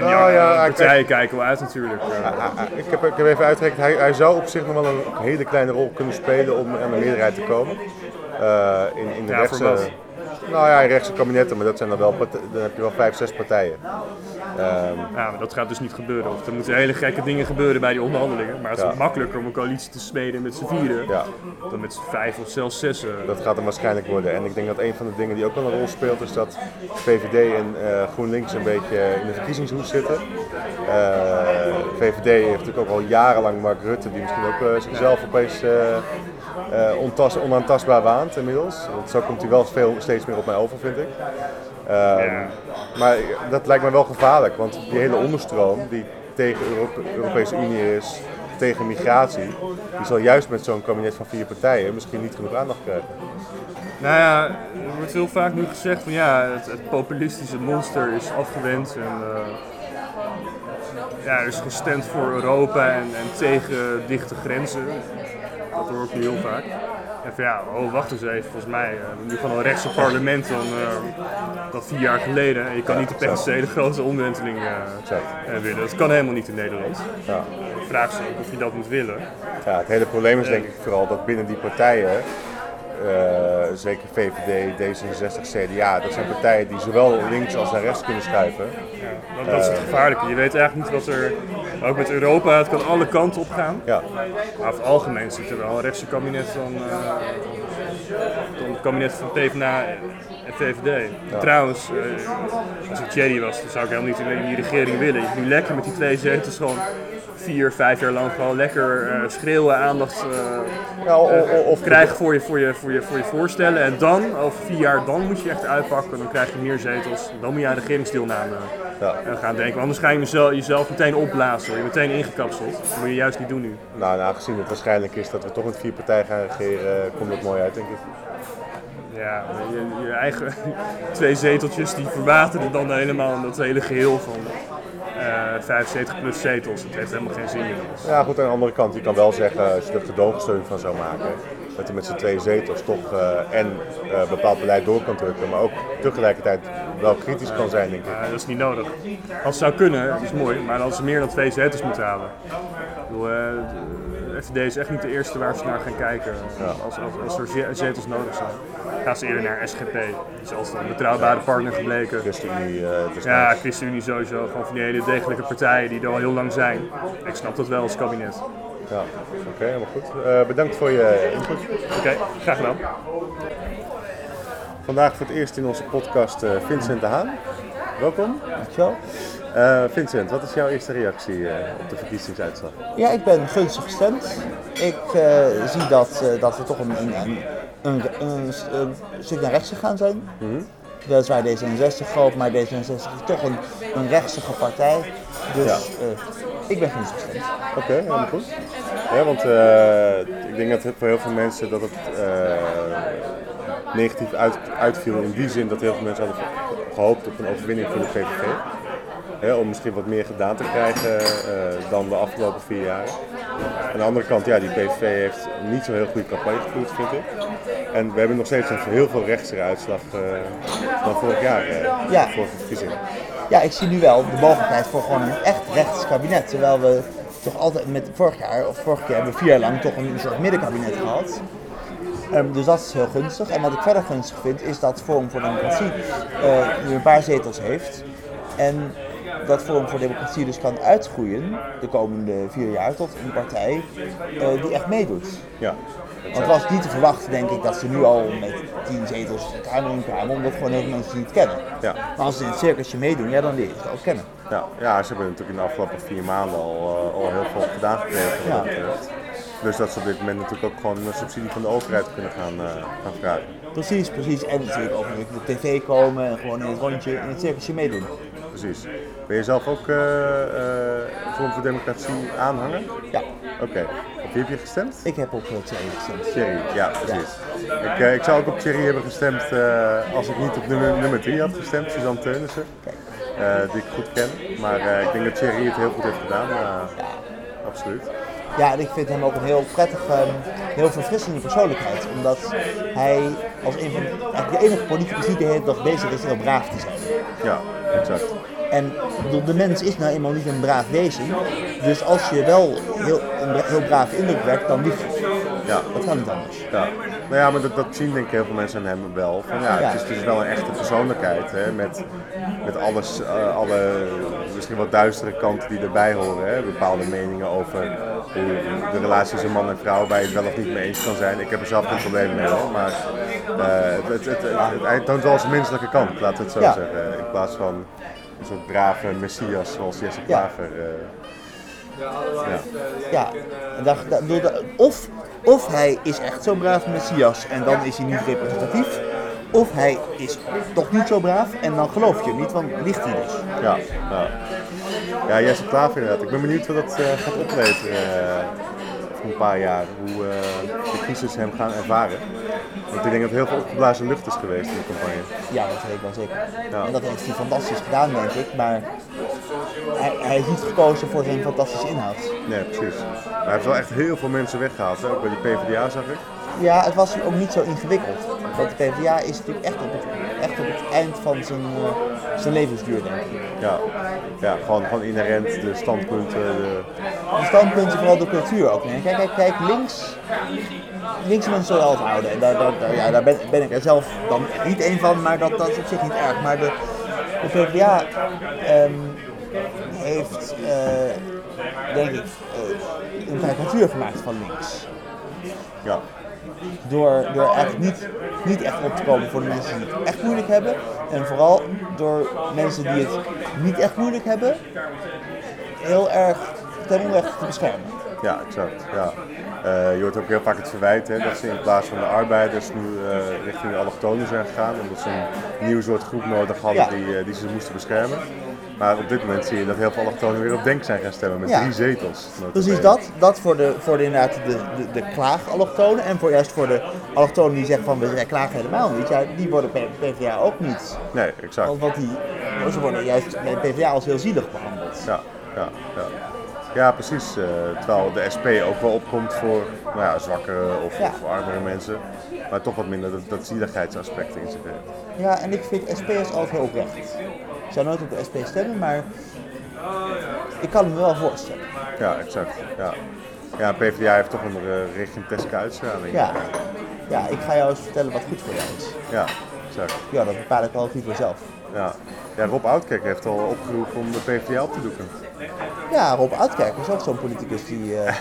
[SPEAKER 1] Nou
[SPEAKER 4] ja, partijen kijken wel uit natuurlijk.
[SPEAKER 1] Ah, ah, ah, Ik heb, ik heb even uitgerekend, hij, hij zou op zich nog wel een hele kleine rol kunnen spelen om aan de meerderheid te komen. In, in de
[SPEAKER 4] Ja,
[SPEAKER 1] rechtse? Nou ja, rechtse kabinetten, maar dat zijn dan wel, dan heb je wel vijf, zes partijen. Ehm,
[SPEAKER 4] Ja, maar dat gaat dus niet gebeuren. Of er moeten hele gekke dingen gebeuren bij die onderhandelingen. Maar het is
[SPEAKER 1] Ja.
[SPEAKER 4] makkelijker om een coalitie te smeden met z'n vieren
[SPEAKER 1] ja,
[SPEAKER 4] dan met z'n vijf of zelfs zes.
[SPEAKER 1] dat gaat hem waarschijnlijk worden. En ik denk dat een van de dingen die ook wel een rol speelt, is dat VVD en eh, GroenLinks een beetje in de verkiezingshoes zitten. Eh, VVD heeft natuurlijk ook al jarenlang Mark Rutte, die misschien ook eh, zichzelf opeens eh, eh, ontas- onaantastbaar waant inmiddels. Want zo komt hij wel veel, steeds meer op mij over, vind ik. Ehm,
[SPEAKER 4] Ja.
[SPEAKER 1] Maar dat lijkt me wel gevaarlijk, want die hele onderstroom die tegen de Europese Unie is, tegen migratie, die zal juist met zo'n kabinet van vier partijen misschien niet genoeg aandacht krijgen.
[SPEAKER 4] Nou ja, er wordt heel vaak nu gezegd van ja, het, het populistische monster is afgewend. En, eh, ja, er is gestemd voor Europa en, en tegen dichte grenzen. Dat hoor ik nu heel vaak. En van ja, oh wacht eens even, volgens mij, eh, nu gewoon een rechtse parlement dan, eh, dan vier jaar geleden. En je kan niet per se de grote omwenteling eh, willen. Dat kan helemaal niet in Nederland.
[SPEAKER 1] Ja.
[SPEAKER 4] De vraag is ook of je dat moet willen.
[SPEAKER 1] Ja, het hele probleem is denk ik vooral dat binnen die partijen, zeker VVD, D66, CDA, dat zijn partijen die zowel links als naar rechts kunnen schuiven.
[SPEAKER 4] Dat, dat is het gevaarlijke. Je weet eigenlijk niet wat er, ook met Europa, het kan alle kanten op gaan.
[SPEAKER 1] Ja,
[SPEAKER 4] Maar over het algemeen zit er wel een rechtse kabinet dan, eh, dan het kabinet van PvdA en VVD. Trouwens, eh, als ik Thierry was, dan zou ik helemaal niet in die regering willen. Je moet nu lekker met die twee zetels gewoon vier, vijf jaar lang gewoon lekker eh, schreeuwen, aandacht eh,
[SPEAKER 1] ja o- o- of
[SPEAKER 4] krijgen voor je, voor, je, voor, je, voor je voorstellen. En dan, over vier jaar, dan moet je echt uitpakken. Dan krijg je meer zetels. Dan moet je aan regeringsdeelname
[SPEAKER 1] Ja.
[SPEAKER 4] eh, gaan denken. Anders ga je jezelf, jezelf meteen opblazen. Word je meteen ingekapseld. Dat moet je juist niet doen nu.
[SPEAKER 1] Nou, nou, aangezien het waarschijnlijk is dat we toch met vier partijen gaan regeren, eh, komt dat mooi uit, denk ik.
[SPEAKER 4] Ja, je, je eigen twee zeteltjes die verwateren dan helemaal dat hele geheel van eh 75 plus zetels. Dat heeft helemaal geen zin in.
[SPEAKER 1] Ja, goed, aan de andere kant, je kan wel zeggen, als je er gedoogsteun van zou maken, dat hij met zijn twee zetels toch eh, en eh, bepaald beleid door kan drukken, maar ook tegelijkertijd wel kritisch kan zijn, denk ik.
[SPEAKER 4] Eh, dat is niet nodig. Als het zou kunnen, dat is mooi, maar dan ze meer dan twee zetels moeten halen. Ik bedoel, eh, FVD is echt niet de eerste waar ze naar gaan kijken als, als, als er ze- zetels nodig zijn. Gaan ze eerder naar SGP. Dat is altijd een betrouwbare partner gebleken.
[SPEAKER 1] ChristenUnie, eh, is
[SPEAKER 4] Ja. ChristenUnie sowieso. Gewoon van die hele degelijke partijen die er al heel lang zijn. Ik snap dat wel als kabinet.
[SPEAKER 1] Ja, oké, helemaal goed. Eh, bedankt voor je input.
[SPEAKER 4] Oké, graag gedaan.
[SPEAKER 1] Vandaag voor het eerst in onze podcast eh, Vincent de Haan. Welkom.
[SPEAKER 5] Dankjewel.
[SPEAKER 1] Eh, Vincent, wat is jouw eerste reactie eh, op de verkiezingsuitslag?
[SPEAKER 5] Ja, ik ben gunstig gestemd. Ik eh, zie dat, dat we toch een, een, een, een, een, een stuk naar rechts gegaan zijn. Weliswaar D66 groot, maar D66 is toch een, een rechtsige partij. Dus
[SPEAKER 1] Ja.
[SPEAKER 5] ik ben gunstig gestemd.
[SPEAKER 1] Oké, helemaal goed. Hè, want ik denk dat het voor heel veel mensen dat het negatief uit, uitviel in die zin dat heel veel mensen hadden gehoopt op een overwinning voor de PVV. Hè, om misschien wat meer gedaan te krijgen eh, dan de afgelopen vier jaar. Aan de andere kant, ja, die PVV heeft niet zo heel goede campagne gevoerd, vind ik. En we hebben nog steeds een heel veel rechtsere uitslag eh, dan vorig jaar, eh
[SPEAKER 5] Ja.
[SPEAKER 1] vorige.
[SPEAKER 5] Ja, ik zie nu wel de mogelijkheid voor gewoon een echt rechts kabinet. Terwijl we toch altijd met vorig jaar, of vorige keer hebben we vier jaar lang toch een soort middenkabinet gehad. Ehm, dus dat is heel gunstig. En wat ik verder gunstig vind, is dat Forum voor Democratie eh, nu een paar zetels heeft. En dat Forum voor Democratie dus kan uitgroeien de komende vier jaar tot een partij eh, die echt meedoet.
[SPEAKER 1] Ja,
[SPEAKER 5] Want het was niet te verwachten, denk ik, dat ze nu al met tien zetels de Kamer in kwamen, omdat gewoon heel veel mensen niet kennen.
[SPEAKER 1] ja.
[SPEAKER 5] Maar als ze in het circusje meedoen, ja, dan leer je ze ook kennen.
[SPEAKER 1] Ja, ja, ze hebben natuurlijk in de afgelopen vier maanden al, eh, al heel veel gedaan gekregen.
[SPEAKER 5] Ja.
[SPEAKER 1] Dus dat ze op dit moment natuurlijk ook gewoon een subsidie van de overheid kunnen gaan, eh, gaan vragen.
[SPEAKER 5] Precies, precies. En natuurlijk ook op de tv komen en gewoon in het rondje, in het circusje meedoen.
[SPEAKER 1] Precies. Ben je zelf ook eh eh, Forum voor Democratie aanhanger?
[SPEAKER 5] Ja,
[SPEAKER 1] Oké. Op wie heb je gestemd?
[SPEAKER 5] ik heb op het Thierry gestemd.
[SPEAKER 1] Thierry, ja precies. Ik, eh, ik zou ook op Thierry hebben gestemd eh, als ik niet op nummer, nummer 3 had gestemd, Suzanne Teunissen. eh, die ik goed ken. Maar eh, ik denk dat Thierry het heel goed heeft gedaan. eh, absoluut.
[SPEAKER 5] Ja, en ik vind hem ook een heel prettige, heel verfrissende persoonlijkheid. Omdat hij als een van de enige politicus die de hele dag bezig is heel braaf te zijn.
[SPEAKER 1] Ja, exact.
[SPEAKER 5] En bedoel, de mens is nou eenmaal niet een braaf wezen. Dus als je wel heel, een heel braaf indruk wekt, dan lief.
[SPEAKER 1] Ja.
[SPEAKER 5] Dat kan niet anders.
[SPEAKER 1] Ja. Nou ja, maar dat, dat zien denk ik heel veel mensen aan hem wel. Van, ja, het is dus wel een echte persoonlijkheid. Hè, met, met alles, eh, alle misschien wat duistere kanten die erbij horen. Hè. Bepaalde meningen over hoe de relatie tussen man en vrouw, waar je het wel of niet mee eens kan zijn. Ik heb er zelf geen probleem mee. Hoor, maar eh, het, het, het, hij toont wel zijn menselijke kant, laten we het zo zeggen. In plaats van een soort brave messias zoals Jesse
[SPEAKER 5] Ja.
[SPEAKER 1] Klaver. eh. ja.
[SPEAKER 5] Ja, en daar, daar- bedoel, daar- of, of hij is echt zo'n braaf messias en dan is hij niet representatief. Of hij is toch niet zo braaf en dan geloof je hem niet, want ligt hij dus.
[SPEAKER 1] Ja, ja. ja Jesse Klaver inderdaad. Ik ben benieuwd wat dat eh, gaat opleveren een paar jaar. Hoe eh, de kiezers hem gaan ervaren. Want ik denk dat heel veel opgeblazen lucht is geweest in de campagne.
[SPEAKER 5] Ja, dat weet ik wel zeker.
[SPEAKER 1] Ja.
[SPEAKER 5] En dat heeft hij fantastisch gedaan, denk ik. Maar hij, hij is niet gekozen voor zijn fantastische inhoud.
[SPEAKER 1] Nee, precies. Maar hij heeft wel echt heel veel mensen weggehaald. Hè? Ook bij de PvdA zag ik.
[SPEAKER 5] Ja, het was ook niet zo ingewikkeld. Want de PvdA is natuurlijk echt op het, echt op het eind van zijn, eh, zijn levensduur, denk ik.
[SPEAKER 1] Ja, ja gewoon, gewoon inherent de standpunten. De...
[SPEAKER 5] De standpunten, vooral de cultuur ook. Nee. Kijk, kijk, kijk, links, links mensen altijd houden. En daar, daar, ja, daar ben, ben ik er zelf dan niet één van, maar dat, dat is op zich niet erg. Maar de, de PvdA ehm, heeft, eh, denk ik, eh, een karikatuur gemaakt van links.
[SPEAKER 1] Ja,
[SPEAKER 5] Door, door eigenlijk niet, niet echt op te komen voor de mensen die het echt moeilijk hebben. En vooral door mensen die het niet echt moeilijk hebben, heel erg ten onrechte te beschermen.
[SPEAKER 1] ja exact. Ja. Eh, je hoort ook heel vaak het verwijt hè, dat ze in plaats van de arbeiders nu eh, richting de allochtonen zijn gegaan. Omdat ze een nieuw soort groep nodig hadden
[SPEAKER 5] Ja.
[SPEAKER 1] die, eh, die ze moesten beschermen. Maar op dit moment zie je dat heel veel allochtonen weer op Denk zijn gaan stemmen met
[SPEAKER 5] Ja.
[SPEAKER 1] drie zetels.
[SPEAKER 5] Precies dat. Dat voor de, voor de, inderdaad de, de, de klaag-allochtonen. En voor juist voor de allochtonen die zeggen van we klagen helemaal niet. Ja, die worden bij PvdA ook niet.
[SPEAKER 1] Nee, exact.
[SPEAKER 5] Want, want die, ze worden juist bij PvdA als heel zielig behandeld.
[SPEAKER 1] Ja, ja, ja. ja precies. eh, terwijl de SP ook wel opkomt voor nou ja, zwakkere of,
[SPEAKER 5] Ja.
[SPEAKER 1] of armere mensen. Maar toch wat minder dat, dat zieligheidsaspect in zich heeft.
[SPEAKER 5] Ja, en ik vind SP'ers altijd heel oprecht. Ik zou nooit op de SP stemmen, maar ik kan hem wel voorstellen.
[SPEAKER 1] Ja, exact. Ja. Ja, PvdA heeft toch een uh, richting Teska uitstraling.
[SPEAKER 5] Ja. ja, ik ga jou eens vertellen wat goed voor jou is.
[SPEAKER 1] Ja, exact.
[SPEAKER 5] Ja, dat bepaal ik wel liever zelf.
[SPEAKER 1] Ja. ja, Rob Oudkerk heeft al opgeroepen om de PvdA op te doeken.
[SPEAKER 5] Ja, Rob Uitkerk is ook zo'n politicus die, eh,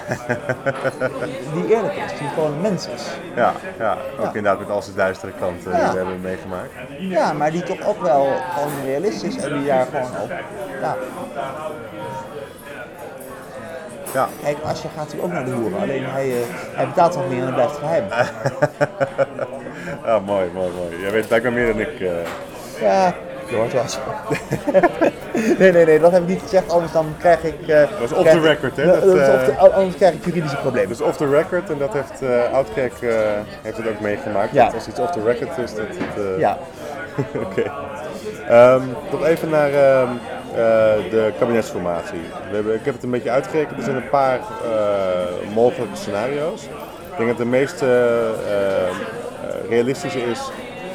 [SPEAKER 5] die eerlijk is, die gewoon een mens is.
[SPEAKER 1] Ja, ja. ook
[SPEAKER 5] Ja.
[SPEAKER 1] inderdaad met al zijn duistere kanten
[SPEAKER 5] Ja.
[SPEAKER 1] die we hebben meegemaakt.
[SPEAKER 5] Ja, maar die toch ook wel gewoon realistisch is en die daar gewoon ook. Ja,
[SPEAKER 1] Ja,
[SPEAKER 5] kijk, als je gaat hij ook naar de hoeren, alleen hij, eh, hij betaalt wat meer en het blijft geheim.
[SPEAKER 1] ja mooi, mooi, mooi. Jij weet blijkbaar meer dan ik. eh.
[SPEAKER 5] Ja, Zo. nee, nee, nee, dat heb ik niet gezegd, anders dan krijg ik... eh,
[SPEAKER 1] Dat is off the record, hè?
[SPEAKER 5] Dat,
[SPEAKER 1] Dat,
[SPEAKER 5] is off
[SPEAKER 1] eh,
[SPEAKER 5] the- anders krijg ik juridische problemen.
[SPEAKER 1] Dat is off the record en dat heeft eh Oudkerk heeft het ook meegemaakt.
[SPEAKER 5] Ja.
[SPEAKER 1] Dat als iets off the record is, dat het...
[SPEAKER 5] Ja,
[SPEAKER 1] Oké. Ehm, nog even naar ehm, eh, de kabinetsformatie. We hebben, ik heb het een beetje uitgerekend. Er zijn een paar mogelijke scenario's. Ik denk dat de meest realistische is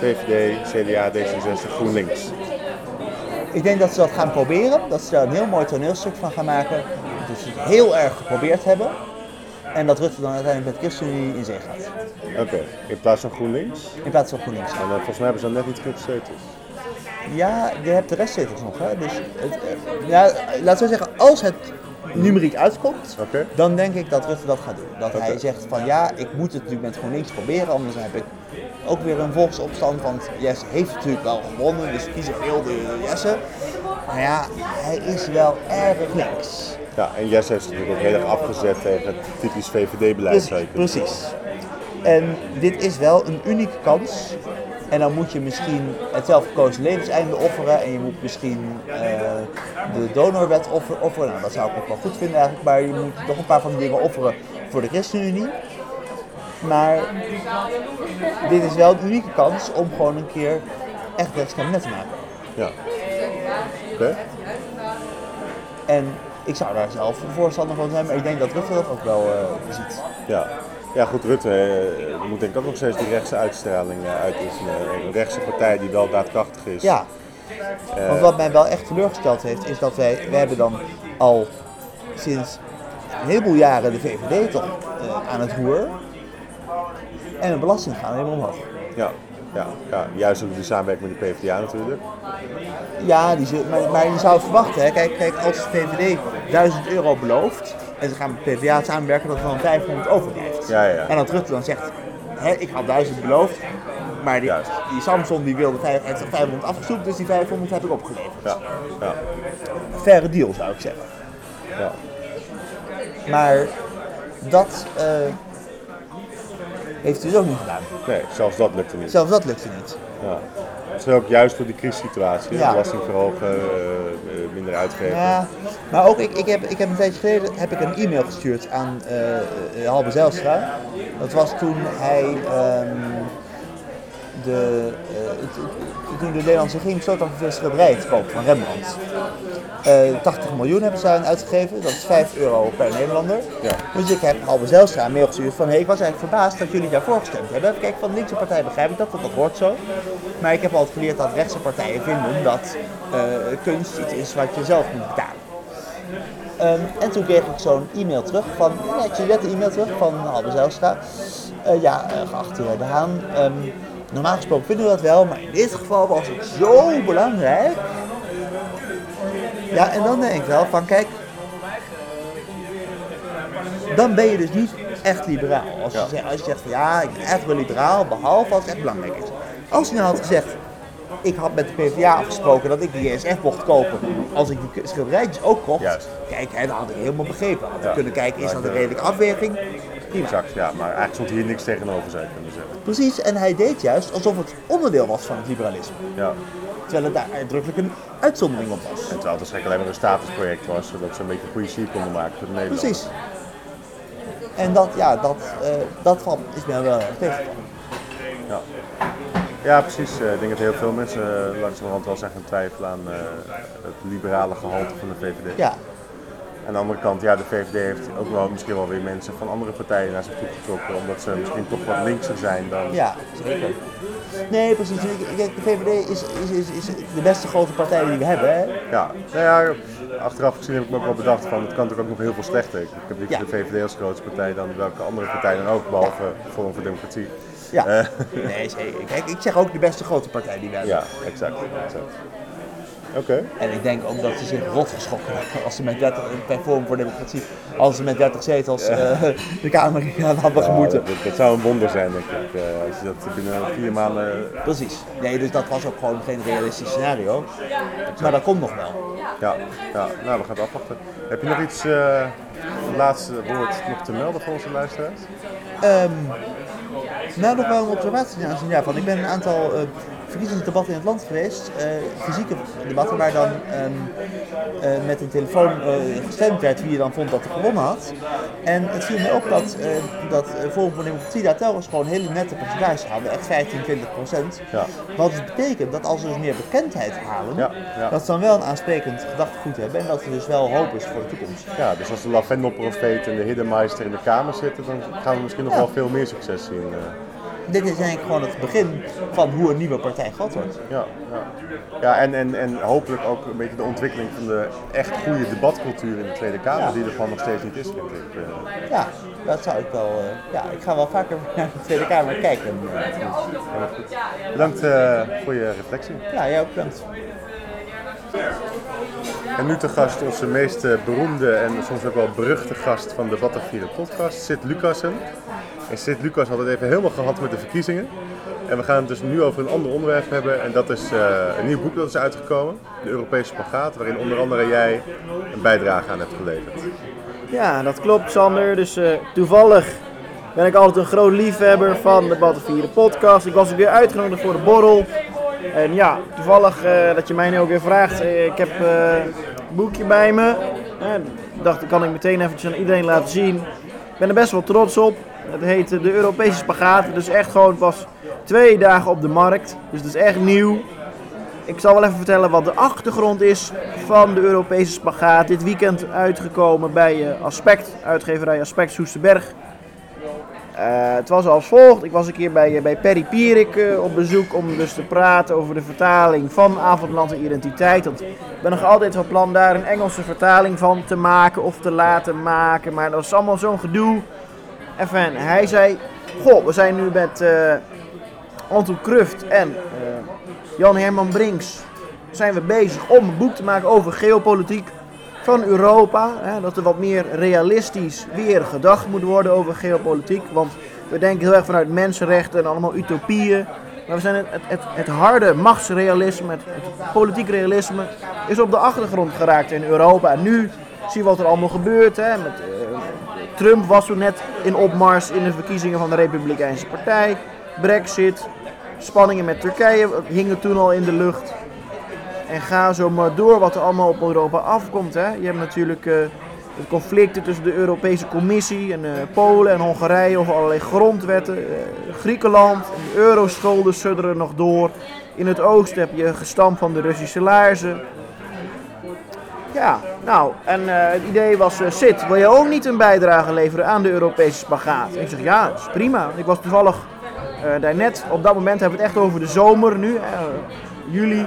[SPEAKER 1] VVD, CDA, D66, GroenLinks.
[SPEAKER 5] Ik denk dat ze dat gaan proberen. Dat ze daar een heel mooi toneelstuk van gaan maken. Dat ze het heel erg geprobeerd hebben. En dat Rutte dan uiteindelijk met ChristenUnie in zee gaat.
[SPEAKER 1] Oké, in plaats van GroenLinks.
[SPEAKER 5] In plaats van GroenLinks.
[SPEAKER 1] En volgens mij hebben ze dan net niet genoeg zetels.
[SPEAKER 5] Ja, je hebt de restzetels nog. Hè? Dus het, eh, ja, laten we zeggen, als het numeriek uitkomt, dan denk ik dat Rutte dat gaat doen. Dat hij zegt van ja, ik moet het natuurlijk met GroenLinks proberen, anders heb ik ook weer een volksopstand. Want Jesse heeft natuurlijk wel gewonnen, dus kiezen veel de Jesse. Maar ja, hij is wel erg links.
[SPEAKER 1] Ja, en Jesse heeft natuurlijk ook heel erg afgezet tegen het typisch VVD-beleid.
[SPEAKER 5] Precies, precies. En dit is wel een unieke kans. En dan moet je misschien het zelfgekozen levenseinde offeren. En je moet misschien eh, de donorwet offer- offeren. Nou, dat zou ik ook wel goed vinden eigenlijk. Maar je moet nog een paar van die dingen offeren voor de ChristenUnie. Maar dit is wel een unieke kans om gewoon een keer echt rechts kabinet te maken.
[SPEAKER 1] Ja. Oké.
[SPEAKER 5] En ik zou daar zelf voorstander van zijn. Maar ik denk dat Rutte dat ook wel eh, ziet.
[SPEAKER 1] Ja. Ja, goed, Rutte eh, moet denk ik ook nog steeds die rechtse uitstraling eh, uitoefenen. Een rechtse partij die wel daadkrachtig is.
[SPEAKER 5] Ja, want wat mij wel echt teleurgesteld heeft, is dat wij, we hebben dan al sinds een heleboel jaren de VVD toch eh, aan het roer. En de belastingen gaan helemaal omhoog.
[SPEAKER 1] Ja, ja, ja. juist ook de samenwerking met de PvdA natuurlijk.
[SPEAKER 5] Ja, die maar, maar je zou het verwachten. Hè. Kijk, kijk, als de VVD 1000 euro belooft en ze gaan met de PvdA samenwerken, dat er dan 500 overblijft.
[SPEAKER 1] Ja, ja.
[SPEAKER 5] En dat Rutte dan zegt, hè, ik had 1000 beloofd, maar die,
[SPEAKER 1] Juist.
[SPEAKER 5] die Samson die wilde vijf- heeft er 500 afgezoekt, dus die 500 heb ik opgeleverd.
[SPEAKER 1] Ja, ja,
[SPEAKER 5] Faire deal zou ik zeggen.
[SPEAKER 1] ja.
[SPEAKER 5] Maar dat eh, heeft hij dus ook niet gedaan.
[SPEAKER 1] Nee, zelfs dat lukte niet.
[SPEAKER 5] Zelfs dat lukte niet.
[SPEAKER 1] Ja. Het is ook juist door die crisissituatie.
[SPEAKER 5] Ja.
[SPEAKER 1] Belasting verhogen, eh, eh, minder uitgeven.
[SPEAKER 5] Ja, maar ook ik, ik, heb, ik heb een tijdje geleden heb ik een e-mail gestuurd aan eh Halbe Zijlstra. Dat was toen hij ehm, de, eh, toen de Nederlandse regering besloot om een schilderij te kopen van Rembrandt. Eh, 80 miljoen hebben ze aan uitgegeven, dat is 5 euro per Nederlander.
[SPEAKER 1] Ja.
[SPEAKER 5] Dus ik heb Halbe Zijlstra een mail gestuurd van hey, ik was eigenlijk verbaasd dat jullie daarvoor gestemd hebben. Kijk, van de linkse partij begrijp ik dat, want dat hoort zo. Maar ik heb altijd geleerd dat rechtse partijen vinden dat eh, kunst iets is wat je zelf moet betalen. Ehm, en toen kreeg ik zo'n e-mail terug van, ja, ik zie net een e-mail terug van Halbe Zijlstra. Eh, ja, eh, geachte De Haan, ehm, normaal gesproken vinden we dat wel, maar in dit geval was het zo belangrijk. Ja, en dan denk ik wel van, kijk, dan ben je dus niet echt liberaal. Als je,
[SPEAKER 1] Ja.
[SPEAKER 5] zegt, als je zegt van ja, ik ben echt wel liberaal, behalve als het echt belangrijk is. Als hij nou had gezegd, ik had met de PvdA afgesproken dat ik die ESF mocht kopen als ik die schilderijtjes ook kocht.
[SPEAKER 1] Juist.
[SPEAKER 5] Kijk, hè, dat had ik helemaal begrepen. Had ik
[SPEAKER 1] Ja.
[SPEAKER 5] kunnen kijken, is dat een redelijke afweging?
[SPEAKER 1] Exact, ja. Maar eigenlijk stond hier niks tegenover, zou je kunnen zeggen.
[SPEAKER 5] Precies, en hij deed juist alsof het onderdeel was van het liberalisme.
[SPEAKER 1] Ja.
[SPEAKER 5] Terwijl het daar uitdrukkelijk een uitzondering op was.
[SPEAKER 1] En terwijl het waarschijnlijk alleen maar een statusproject was, zodat ze een beetje poëzie konden maken voor de Nederlanders.
[SPEAKER 5] Precies. En dat, ja, dat, eh, dat valt, is mij wel erg tegen.
[SPEAKER 1] Ja. ja, precies. Eh, Ik denk dat heel veel mensen eh, langzamerhand wel zijn gaan twijfelen aan het liberale gehalte van de VVD.
[SPEAKER 5] Ja,
[SPEAKER 1] Aan de andere kant, ja, de VVD heeft ook wel misschien wel weer mensen van andere partijen naar zich toe getrokken, omdat ze misschien toch wat linkser zijn dan.
[SPEAKER 5] ja, zeker. Nee, precies. Ik- De VVD is, is, is, is de beste grote partij die we hebben. Hè?
[SPEAKER 1] Ja, nou ja, achteraf gezien heb ik me ook wel bedacht van het kan natuurlijk ook nog heel veel slechter. Ik heb liever
[SPEAKER 5] Ja.
[SPEAKER 1] de VVD als grootste partij dan welke andere partij dan ook, behalve Forum voor Democratie.
[SPEAKER 5] Ja,
[SPEAKER 1] Eh.
[SPEAKER 5] nee, zeker. Kijk, ik zeg ook de beste grote partij die we hebben.
[SPEAKER 1] Ja, exact. exact. Oké.
[SPEAKER 5] En ik denk ook dat ze zich rot geschrokken hebben als ze met 30, bij Forum voor Democratie, als ze met 30 zetels eh, de Kamer aan hadden
[SPEAKER 1] Ja,
[SPEAKER 5] gemoeten.
[SPEAKER 1] dat, dat zou een wonder zijn, denk ik. eh, als je dat binnen vier maanden.
[SPEAKER 5] Precies. Nee, dus dat was ook gewoon geen realistisch scenario. Maar dat komt nog wel.
[SPEAKER 1] Ja, ja, nou, we gaan het afwachten. Heb je nog iets, eh laatste woord nog te melden voor onze luisteraars?
[SPEAKER 5] Ehm, nou, nog wel een observatie aanzien daarvan. Ik ben een aantal verkiezingsdebatten in het land geweest, eh, fysieke debatten, waar dan ehm, eh, met een telefoon eh, gestemd werd wie je dan vond dat er gewonnen had. En het viel me op dat, dat Forum voor Democratie daar telkens gewoon hele nette percentages hadden, echt 15, 20 procent.
[SPEAKER 1] Ja.
[SPEAKER 5] Wat dus betekent dat als ze dus meer bekendheid halen,
[SPEAKER 1] Ja, ja.
[SPEAKER 5] dat ze dan wel een aansprekend gedachtegoed hebben en dat er dus wel hoop is voor de toekomst.
[SPEAKER 1] Ja, dus als de lavendelprofeet en de hiddenmeister in de kamer zitten, dan gaan we misschien nog wel veel meer succes zien.
[SPEAKER 5] Dit is eigenlijk gewoon het begin van hoe een nieuwe partij gehad wordt.
[SPEAKER 1] Ja, ja. ja en, en, en hopelijk ook een beetje de ontwikkeling van de echt goede debatcultuur in de Tweede Kamer,
[SPEAKER 5] Ja.
[SPEAKER 1] die er gewoon nog steeds niet is, vind ik. Eh,
[SPEAKER 5] Ja, dat zou ik wel. eh, ja, ik ga wel vaker naar de Tweede Kamer kijken.
[SPEAKER 1] Bedankt eh, voor je reflectie.
[SPEAKER 5] Ja, jij ook bedankt.
[SPEAKER 1] En nu te gast onze meest beroemde en soms ook wel beruchte gast van de Battenvieren podcast, Sid Lucassen. En Sid Lucas had het even helemaal gehad met de verkiezingen. En we gaan het dus nu over een ander onderwerp hebben. En dat is eh, een nieuw boek dat is uitgekomen, de Europese Spagaat, waarin onder andere jij een bijdrage aan hebt geleverd.
[SPEAKER 6] Ja, dat klopt Sander. Dus eh, toevallig ben ik altijd een groot liefhebber van de Battenvieren podcast. Ik was ook weer uitgenodigd voor de borrel. En ja, toevallig eh, dat je mij nu ook weer vraagt. ik heb een boekje bij me. Ik dacht, dat kan ik meteen eventjes aan iedereen laten zien. Ik ben er best wel trots op. Het heet eh, de Europese Spagaat. Dus echt gewoon pas twee dagen op de markt. Dus het is echt nieuw. Ik zal wel even vertellen wat de achtergrond is van de Europese spagaat. Dit weekend uitgekomen bij eh, Aspect, uitgeverij Aspect Soesterberg. Eh, het was als volgt. Ik was een keer bij, bij Perry Pierik op bezoek om dus te praten over de vertaling van Avondland en Identiteit. Want ik ben nog altijd van plan daar een Engelse vertaling van te maken of te laten maken. Maar dat was allemaal zo'n gedoe. Even, hij zei, goh, we zijn nu met eh Anton Kruft en eh, Jan Herman Brinks zijn we bezig om een boek te maken over geopolitiek van Europa. Hè, dat er wat meer realistisch weer gedacht moet worden over geopolitiek. Want we denken heel erg vanuit mensenrechten en allemaal utopieën. Maar we zijn het, het, het, het harde machtsrealisme, het, het politiek realisme, is op de achtergrond geraakt in Europa. En nu zie je wat er allemaal gebeurt. Hè, met, eh, Trump was toen net in opmars in de verkiezingen van de Republikeinse Partij. Brexit, spanningen met Turkije hingen toen al in de lucht. En ga zo maar door wat er allemaal op Europa afkomt. Hè. Je hebt natuurlijk eh, het conflicten tussen de Europese Commissie en eh, Polen en Hongarije over allerlei grondwetten. Eh, Griekenland, en de euroschulden sudderen nog door. In het oosten heb je gestamp van de Russische laarzen. Ja, nou, en eh, het idee was, eh Sid, wil je ook niet een bijdrage leveren aan de Europese spagaat? En ik zeg, ja, dat is prima. Ik was toevallig eh daarnet, op dat moment hebben we het echt over de zomer nu. juli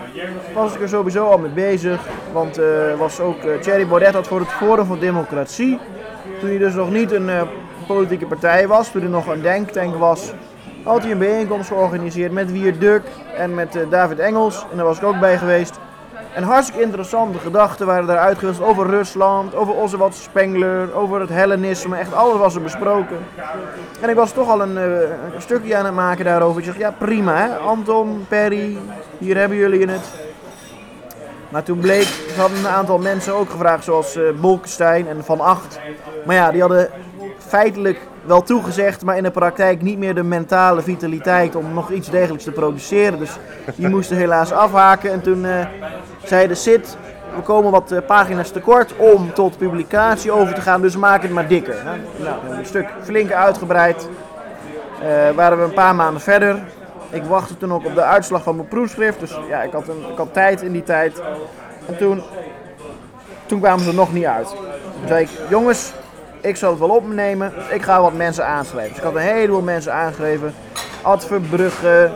[SPEAKER 6] was ik er sowieso al mee bezig. Want was ook Thierry Baudet had voor het Forum voor Democratie. Toen hij dus nog niet een politieke partij was, toen hij nog een denktank was, had hij een bijeenkomst georganiseerd met Wier Duk en met David Engels. En daar was ik ook bij geweest. En hartstikke interessante gedachten waren daar uitgewisseld over Rusland, over Oswald Spengler, over het Hellenisme. Echt alles was er besproken. En ik was toch al een, eh, een stukje aan het maken daarover. Ik zeg, ja prima hè, Anton, Perry, hier hebben jullie het. Maar toen bleek, ze hadden een aantal mensen ook gevraagd, zoals eh Bolkestein en Van Acht. Maar ja, die hadden feitelijk wel toegezegd, maar in de praktijk niet meer de mentale vitaliteit om nog iets degelijks te produceren. Dus die moesten helaas afhaken. En toen eh zei de SID, we komen wat eh, pagina's tekort om tot publicatie over te gaan, dus maak het maar dikker. hè. Nou, een stuk flink uitgebreid. Eh, waren we een paar maanden verder. Ik wachtte toen ook op de uitslag van mijn proefschrift. Dus ja, ik had, een, ik had tijd in die tijd. En toen, toen kwamen ze nog niet uit. Toen zei ik, jongens, ik zal het wel opnemen. Ik ga wat mensen aanschrijven. Dus ik had een heleboel mensen aangeschreven. Ad Verbrugge,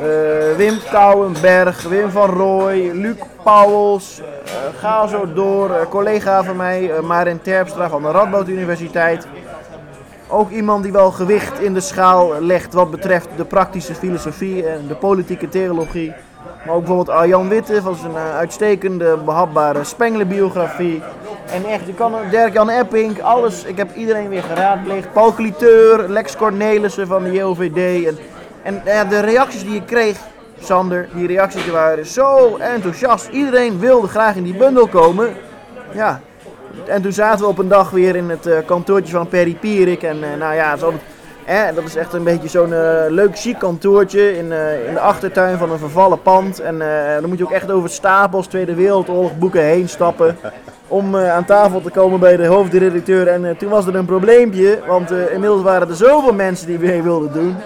[SPEAKER 6] eh, Wim Kouwenberg, Wim van Rooij, Luc Pauwels. eh, ga zo door. Een collega van mij, Marin Terpstra van de Radboud Universiteit. Ook iemand die wel gewicht in de schaal legt wat betreft de praktische filosofie en de politieke theologie. Maar ook bijvoorbeeld Arjan Witte van zijn eh, uitstekende, behapbare Spengler-biografie. En echt, je kan Dirk-Jan Epping, alles. Ik heb iedereen weer geraadpleegd. Paul Cliteur, Lex Cornelissen van de JOVD. En, en ja, de reacties die ik kreeg, Sander, die reacties die waren zo enthousiast. Iedereen wilde graag in die bundel komen. Ja, en toen zaten we op een dag weer in het eh, kantoortje van Perry Pierik. En eh, nou ja, altijd hè, dat is echt een beetje zo'n eh, leuk chic kantoortje in, eh, in de achtertuin van een vervallen pand. En eh, dan moet je ook echt over stapels Tweede Wereldoorlog boeken heen stappen. Om aan tafel te komen bij de hoofdredacteur. En toen was er een probleempje, want inmiddels waren er zoveel mensen die mee wilden doen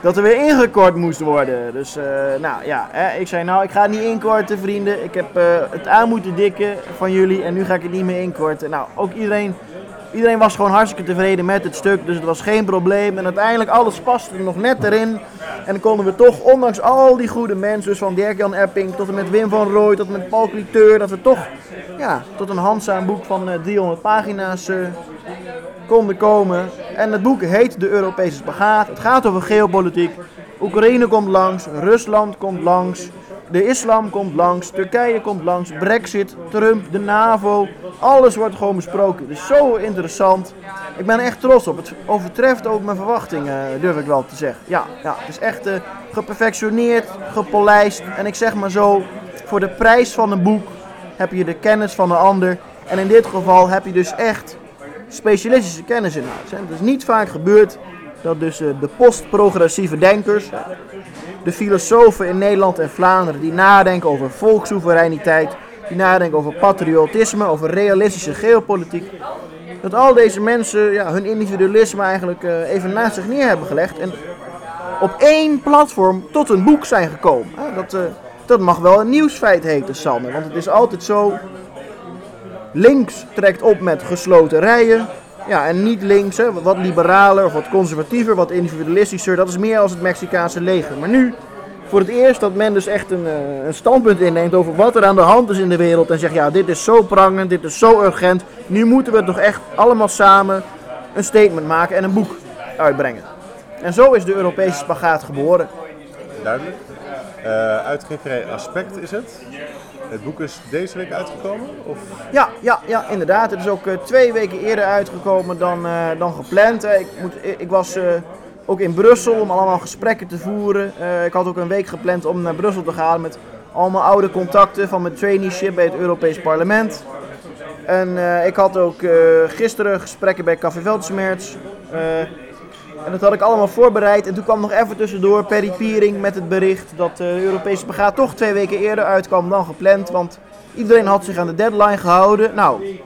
[SPEAKER 6] dat er weer ingekort moest worden. Dus nou ja, hè, ik zei nou ik ga het niet inkorten vrienden. Ik heb het aan moeten dikken van jullie en nu ga ik het niet meer inkorten. Nou, ook iedereen, iedereen was gewoon hartstikke tevreden met het stuk, dus het was geen probleem. En uiteindelijk alles paste er nog net erin. En dan konden we toch, ondanks al die goede mensen, dus van Dirk-Jan Epping tot en met Wim van Rooij, tot en met Paul Cliteur, dat we toch ja, tot een handzaam boek van eh, 300 pagina's eh, konden komen. En het boek heet De Europese Spagaat. Het gaat over geopolitiek. Oekraïne komt langs, Rusland komt langs, de islam komt langs, Turkije komt langs, Brexit, Trump, de NAVO. Alles wordt gewoon besproken. Het is zo interessant. Ik ben echt trots op. Het overtreft ook mijn verwachtingen, durf ik wel te zeggen. Ja, ja het is echt eh, geperfectioneerd, gepolijst. En ik zeg maar zo, voor de prijs van een boek heb je de kennis van de ander. En in dit geval heb je dus echt specialistische kennis in huis. Het is niet vaak gebeurd dat dus eh, de postprogressieve denkers, eh, de filosofen in Nederland en Vlaanderen die nadenken over volkssoevereiniteit, die nadenken over patriotisme, over realistische geopolitiek, dat al deze mensen ja, hun individualisme eigenlijk eh, even naast zich neer hebben gelegd en op één platform tot een boek zijn gekomen. Dat, eh, dat mag wel een nieuwsfeit heten, Sander, want het is altijd zo links trekt op met gesloten rijen. Ja, en niet links, hè, wat liberaler of wat conservatiever, wat individualistischer. Dat is meer als het Mexicaanse leger. Maar nu, voor het eerst dat men dus echt een, eh, een standpunt inneemt over wat er aan de hand is in de wereld. En zegt, ja, dit is zo prangend, dit is zo urgent. Nu moeten we toch echt allemaal samen een statement maken en een boek uitbrengen. En zo is de Europese spagaat geboren.
[SPEAKER 1] Duidelijk. Uitgeverij Aspect is het. Het boek is deze week uitgekomen? Of
[SPEAKER 6] Ja, ja, ja, inderdaad. Het is ook eh, twee weken eerder uitgekomen dan, eh, dan gepland. Eh, ik, moet, ik was ook in Brussel om allemaal gesprekken te voeren. Ik had ook een week gepland om naar Brussel te gaan met allemaal oude contacten van mijn traineeship bij het Europees Parlement. En ik had ook gisteren gesprekken bij Café Veldsmerts. En dat had ik allemaal voorbereid. En toen kwam nog even tussendoor Perry Piering met het bericht dat de Europese spagaat toch twee weken eerder uitkwam dan gepland. Want iedereen had zich aan de deadline gehouden. Nou,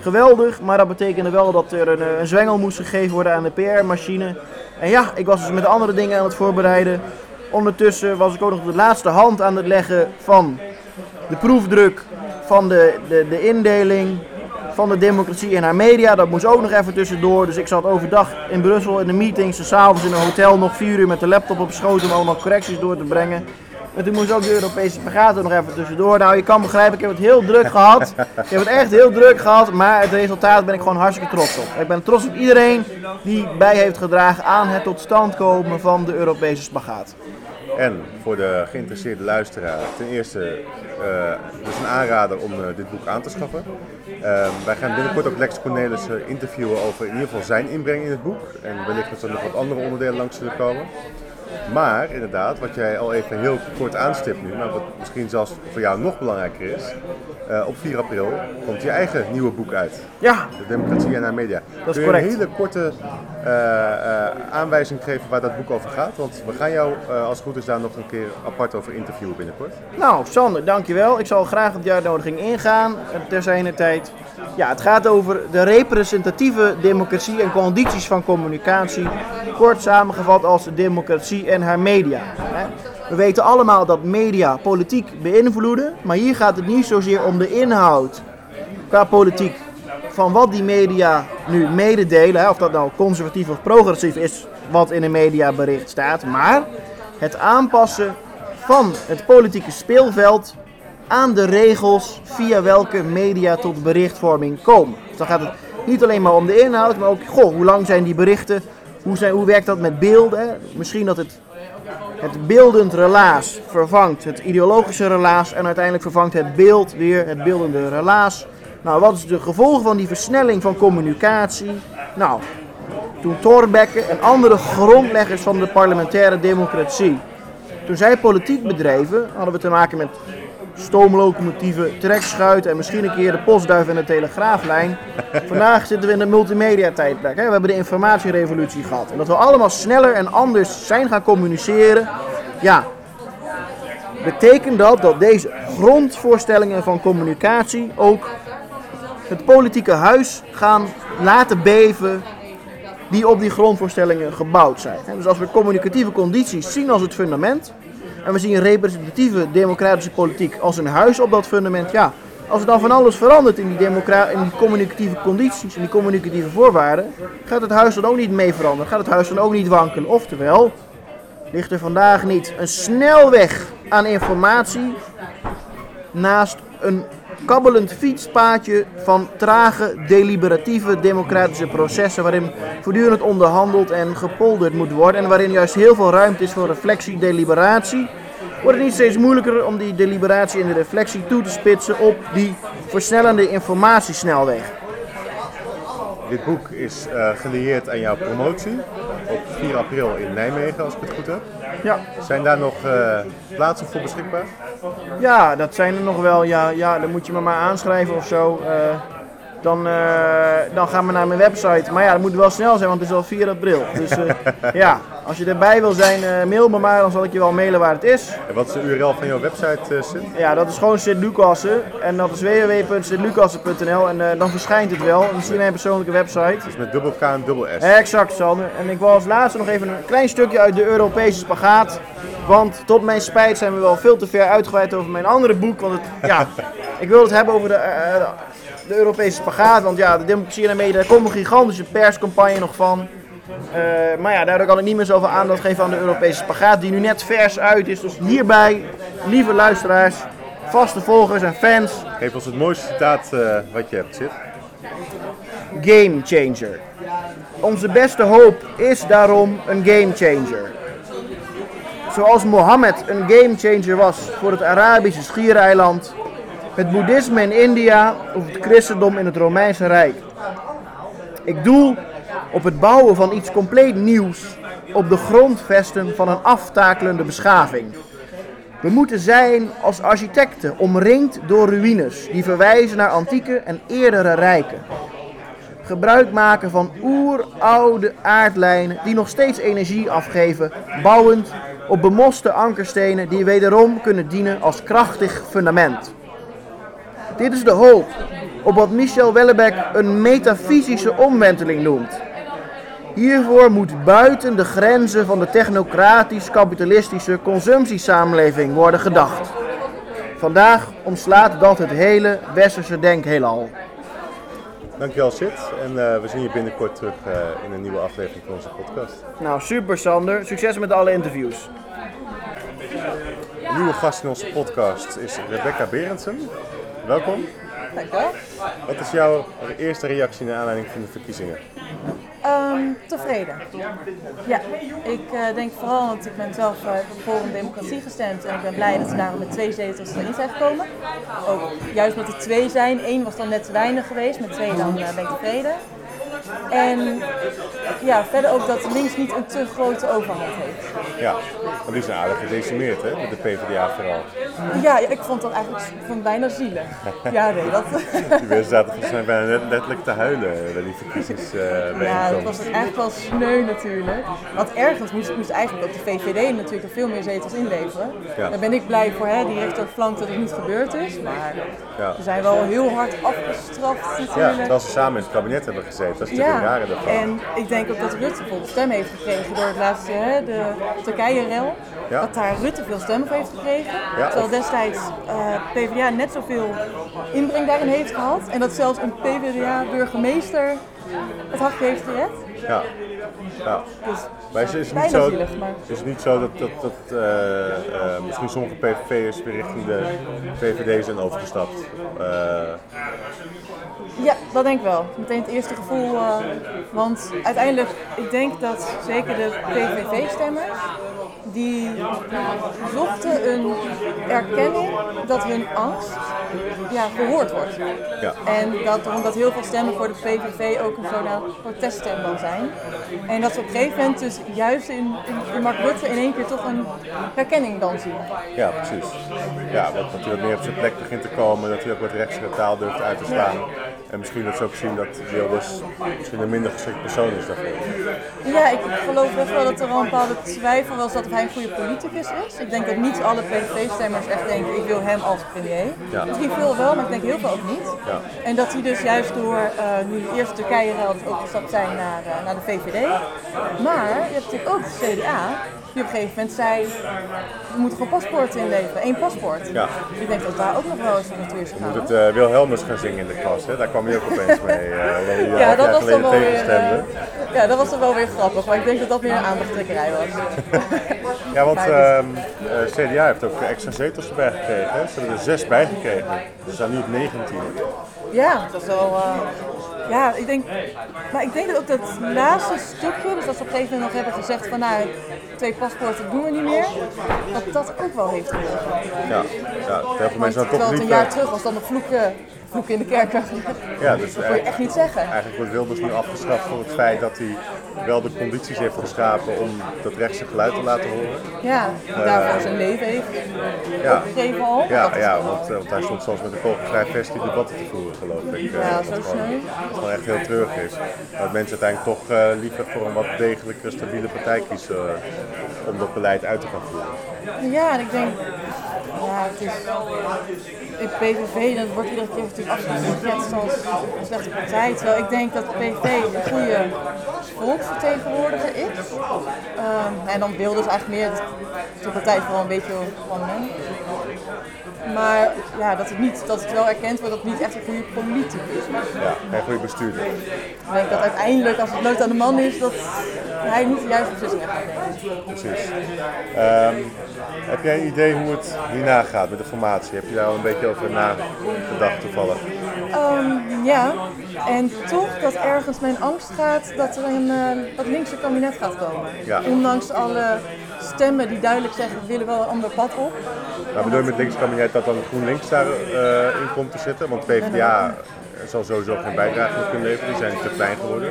[SPEAKER 6] geweldig. Maar dat betekende wel dat er een, eh, zwengel moest gegeven worden aan de PR-machine. En ja, ik was dus met andere dingen aan het voorbereiden. Ondertussen was ik ook nog de laatste hand aan het leggen van de proefdruk van de, de, de indeling van de democratie en haar media. Dat moest ook nog even tussendoor. Dus ik zat overdag in Brussel in de meetings. En s'avonds in een hotel nog vier uur met de laptop op schoot om allemaal correcties door te brengen. En toen moest ook de Europese vergadering nog even tussendoor. Nou, je kan begrijpen, ik heb het heel druk gehad. Ik heb het echt heel druk gehad, maar het resultaat ben ik gewoon hartstikke trots op. Ik ben trots op iedereen die bij heeft gedragen aan het tot stand komen van de Europese spagaat.
[SPEAKER 1] En voor de geïnteresseerde luisteraar, ten eerste eh dus een aanrader om eh, dit boek aan te schaffen. Eh, wij gaan binnenkort ook Lex Cornelis eh, interviewen over in ieder geval zijn inbreng in het boek. En wellicht dat er nog wat andere onderdelen langs zullen komen. Maar inderdaad, wat jij al even heel kort aanstipt nu, maar wat misschien zelfs voor jou nog belangrijker is. op 4 april komt je eigen nieuwe boek uit.
[SPEAKER 6] Ja,
[SPEAKER 1] De Democratie en haar media.
[SPEAKER 6] Dat is
[SPEAKER 1] Kun je
[SPEAKER 6] correct.
[SPEAKER 1] een hele korte aanwijzing geven waar dat boek over gaat? Want we gaan jou, eh, als het goed is, daar nog een keer apart over interviewen binnenkort.
[SPEAKER 6] Nou, Sander, dankjewel. Ik zal graag op de uitnodiging ingaan eh, ter tijd. Ja, het gaat over de representatieve democratie en condities van communicatie. Kort samengevat als de democratie en haar media. We weten allemaal dat media politiek beïnvloeden, maar hier gaat het niet zozeer om de inhoud qua politiek van wat die media nu mededelen, of dat nou conservatief of progressief is, wat in een mediabericht staat, maar het aanpassen van het politieke speelveld aan de regels via welke media tot berichtvorming komen. Dus dan gaat het niet alleen maar om de inhoud, maar ook, goh, hoe lang zijn die berichten? Hoe, zijn, hoe werkt dat met beelden? Misschien dat het, het beeldend relaas vervangt het ideologische relaas en uiteindelijk vervangt het beeld weer het beeldende relaas. Nou, wat is de gevolg van die versnelling van communicatie? Nou, toen Thorbecke en andere grondleggers van de parlementaire democratie, toen zij politiek bedreven, hadden we te maken met stoomlocomotieven, trekschuiten en misschien een keer de postduif en de telegraaflijn. Vandaag zitten we in de multimedia tijdperk. hè. We hebben de informatierevolutie gehad. En dat we allemaal sneller en anders zijn gaan communiceren. Ja, betekent dat dat deze grondvoorstellingen van communicatie ook het politieke huis gaan laten beven die op die grondvoorstellingen gebouwd zijn. Dus als we communicatieve condities zien als het fundament en we zien representatieve democratische politiek als een huis op dat fundament, ja, als er dan van alles verandert in die, in die communicatieve condities, in die communicatieve voorwaarden, gaat het huis dan ook niet mee veranderen, gaat het huis dan ook niet wankelen. Oftewel, ligt er vandaag niet een snelweg aan informatie naast een kabbelend fietspaadje van trage, deliberatieve democratische processen waarin voortdurend onderhandeld en gepolderd moet worden en waarin juist heel veel ruimte is voor reflectie, deliberatie, wordt het niet steeds moeilijker om die deliberatie en de reflectie toe te spitsen op die versnellende informatiesnelweg.
[SPEAKER 1] Dit boek is eh gelieerd aan jouw promotie op 4 april in Nijmegen, als ik het goed heb.
[SPEAKER 6] Ja.
[SPEAKER 1] Zijn daar nog eh, plaatsen voor beschikbaar?
[SPEAKER 6] Ja, dat zijn er nog wel. Ja, ja dan moet je me maar aanschrijven of zo. Eh, dan, eh, dan gaan we naar mijn website. Maar ja, dat moet wel snel zijn, want het is al 4 april. Dus eh, ja, als je erbij wil zijn, eh, mail me maar. Dan zal ik je wel mailen waar het is.
[SPEAKER 1] En wat is de URL van jouw website, Sid?
[SPEAKER 6] Ja, dat is gewoon Sint-Lucassen. En dat is www.sintlucassen.nl. En dan verschijnt het wel. Dan zie je mijn persoonlijke website.
[SPEAKER 1] Dus met dubbel K en dubbel S.
[SPEAKER 6] Exact, Sander. En ik wil als laatste nog even een klein stukje uit de Europese spagaat. Want tot mijn spijt zijn we wel veel te ver uitgeweid over mijn andere boek. Want het, ja, ik wil het hebben over de, de Europese spagaat. Want ja, de democratie en de media, daar komt een gigantische perscampagne nog van. Eh, maar ja, daardoor kan ik niet meer zoveel aandacht geven aan de Europese spagaat. Die nu net vers uit is. Dus hierbij, lieve luisteraars, vaste volgers en fans.
[SPEAKER 1] Geef ons het mooiste citaat eh, wat je hebt, Sid.
[SPEAKER 6] game changer. Onze beste hoop is daarom een game changer. Zoals Mohammed een game changer was voor het Arabische schiereiland, het boeddhisme in India of het christendom in het Romeinse Rijk. Ik doel op het bouwen van iets compleet nieuws op de grondvesten van een aftakelende beschaving. We moeten zijn als architecten omringd door ruïnes die verwijzen naar antieke en eerdere rijken gebruik maken van oeroude aardlijnen die nog steeds energie afgeven, bouwend op bemoste ankerstenen die wederom kunnen dienen als krachtig fundament. Dit is de hoop op wat Michel Wellebeck een metafysische omwenteling noemt. Hiervoor moet buiten de grenzen van de technocratisch-kapitalistische consumptiesamenleving worden gedacht. Vandaag omslaat dat het hele westerse denkheelal.
[SPEAKER 1] Dankjewel, Sid. En eh, we zien je binnenkort terug eh, in een nieuwe aflevering van onze podcast.
[SPEAKER 6] Nou, super Sander. Succes met alle interviews.
[SPEAKER 1] Een nieuwe gast in onze podcast is Rebecca Berendsen. Welkom.
[SPEAKER 7] Dankjewel.
[SPEAKER 1] Wat is jouw eerste reactie naar aanleiding van de verkiezingen?
[SPEAKER 7] Ehm, tevreden. Ja, ik eh, denk vooral, want ik ben zelf eh, voor een democratie gestemd en ik ben blij dat ze daarom met twee zetels erin zijn gekomen. Ook juist met de twee zijn. Eén was dan net te weinig geweest, met twee dan eh, ben ik tevreden. En ja, verder ook dat links niet een te grote overhand heeft.
[SPEAKER 1] Ja, want die zijn aardig gedecimeerd, hè? Met de PvdA vooral.
[SPEAKER 7] Ja, ja, ik vond dat eigenlijk vond het bijna zielig. Ja, nee, dat...
[SPEAKER 1] Die mensen zaten volgens mij bijna net- letterlijk te huilen eh, bij die verkiezingsbijeenkomst.
[SPEAKER 7] Ja, dat was eigenlijk wel sneu natuurlijk. Want ergens moest, moest eigenlijk ook de VVD natuurlijk er veel meer zetels inleveren.
[SPEAKER 1] Ja.
[SPEAKER 7] Daar ben ik blij voor, hè, die rechterflank dat het niet gebeurd is. Maar
[SPEAKER 1] Ja.
[SPEAKER 7] we zijn wel heel hard afgestraft
[SPEAKER 1] Ja, terwijl ze samen in het kabinet hebben gezeten. Dat is natuurlijk een rare daarvan.
[SPEAKER 7] en ik denk ook dat Rutte bijvoorbeeld stem heeft gekregen door het laatste, hè, de Turkije-rel.
[SPEAKER 1] Ja.
[SPEAKER 7] Dat daar Rutte veel stemmen voor heeft gekregen.
[SPEAKER 1] Ja,
[SPEAKER 7] terwijl
[SPEAKER 1] of-
[SPEAKER 7] destijds eh PvdA net zoveel inbreng daarin heeft gehad. En dat zelfs een PvdA-burgemeester het hachje heeft gered.
[SPEAKER 1] Ja. ja.
[SPEAKER 7] Dus
[SPEAKER 1] Maar is, is, het niet zo,
[SPEAKER 7] zielig, maar...
[SPEAKER 1] is het niet zo dat, dat, dat eh, eh, misschien sommige PVV'ers weer richting de VVD zijn overgestapt? Eh,
[SPEAKER 7] Ja, dat denk ik wel. Meteen het eerste gevoel. want uiteindelijk, ik denk dat zeker de PVV-stemmers, die zochten een erkenning dat hun angst ja, gehoord wordt.
[SPEAKER 1] Ja.
[SPEAKER 7] En dat, omdat heel veel stemmen voor de PVV ook een zo'n proteststem dan zijn. En dat ze op een gegeven moment dus juist in, in, Mark Rutte in één keer toch een herkenning dan zien.
[SPEAKER 1] Ja, precies. Ja, dat, wat meer op zijn plek begint te komen, dat hij ook wat rechtse taal durft uit te staan. En misschien dat ze ook zien dat Wilders misschien een minder geschikt persoon is daarvoor.
[SPEAKER 7] Ja, ik geloof best wel dat er wel een bepaalde twijfel was dat hij een goede politicus is. Ik denk dat niet alle PVV-stemmers echt denken, ik wil hem als premier.
[SPEAKER 1] Ja.
[SPEAKER 7] Misschien veel wel, maar ik denk heel veel ook niet.
[SPEAKER 1] Ja.
[SPEAKER 7] En dat hij dus juist door eh, nu eerst Turkije ruilt overgestapt zijn naar, eh, naar de VVD. Maar je hebt natuurlijk ook de CDA, die op een gegeven moment zei, we moeten gewoon paspoorten inleveren, één paspoort.
[SPEAKER 1] Ja.
[SPEAKER 7] Ik denk dat daar ook nog wel eens een natuur is
[SPEAKER 1] Moet
[SPEAKER 7] gegaan.
[SPEAKER 1] het eh Wilhelmus gaan zingen in de klas, hè? daar kwam hij ook opeens mee. eh
[SPEAKER 7] Ja, dat was dan wel weer, eh, ja, dat was dan wel weer grappig, maar ik denk dat dat meer een aandachttrekkerij was.
[SPEAKER 1] Ja, want
[SPEAKER 7] Maar
[SPEAKER 1] ehm eh, CDA heeft ook extra zetels erbij gekregen. Hè? Ze hebben er zes bij gekregen. Ze staan nu op 19.
[SPEAKER 7] Ja, dat is wel. Ja, ik denk. Maar ik denk dat ook dat laatste stukje, dus dat ze op een gegeven moment nog hebben gezegd van nou, twee paspoorten doen we niet meer, dat dat ook wel heeft geholpen.
[SPEAKER 1] Ja, ja heel veel mensen
[SPEAKER 7] terwijl
[SPEAKER 1] toch
[SPEAKER 7] het een
[SPEAKER 1] niet...
[SPEAKER 7] jaar terug was dan de vloeken, vloeken in de kerk. Dat
[SPEAKER 1] ja, dus
[SPEAKER 7] wil je
[SPEAKER 1] eigenlijk,
[SPEAKER 7] echt niet zeggen.
[SPEAKER 1] eigenlijk wordt Wilders nu afgestraft voor het feit dat hij wel de condities heeft geschapen om dat rechtse geluid te laten horen.
[SPEAKER 7] Ja, daarvoor zijn leven heeft
[SPEAKER 1] Ja,
[SPEAKER 7] gegeven al.
[SPEAKER 1] ja,
[SPEAKER 7] Dat
[SPEAKER 1] ja want, eh, want hij stond zelfs met een kogelvrij vest die debatten te voeren, geloof ik. eh,
[SPEAKER 7] Ja, zo.
[SPEAKER 1] Wat gewoon echt heel treurig is. Dat mensen uiteindelijk toch eh, liever voor een wat degelijke, stabiele partij kiezen eh, om dat beleid uit te gaan voeren.
[SPEAKER 7] Ja, en ik denk, ja, het is. In PVV dan wordt iedere keer natuurlijk afgeschetst als een slechte partij. Terwijl ik denk dat de PVV een goede volksvertegenwoordiger is. Ehm, en dan Wilders eigenlijk meer de partij vooral een beetje van hem. Maar ja, dat het, niet, dat het wel erkend wordt dat het niet echt een goede politicus is.
[SPEAKER 1] Ja, geen goede bestuurder.
[SPEAKER 7] Ik denk dat uiteindelijk, als het nood aan de man is, dat hij niet de juiste beslissingen gaat nemen.
[SPEAKER 1] Precies. Ehm, heb jij een idee hoe het hierna gaat met de formatie? Heb je daar al een beetje over nagedacht toevallig?
[SPEAKER 7] Ehm, ja, en toch dat ergens mijn angst gaat dat er een eh, wat linkse kabinet gaat komen.
[SPEAKER 1] Ja.
[SPEAKER 7] Ondanks alle stemmen die duidelijk zeggen we willen wel een ander pad op.
[SPEAKER 1] Maar bedoel je met links kabinet dat dan GroenLinks daarin in komt te zitten? Want PvdA zal sowieso geen bijdrage meer kunnen leveren, die zijn te klein geworden.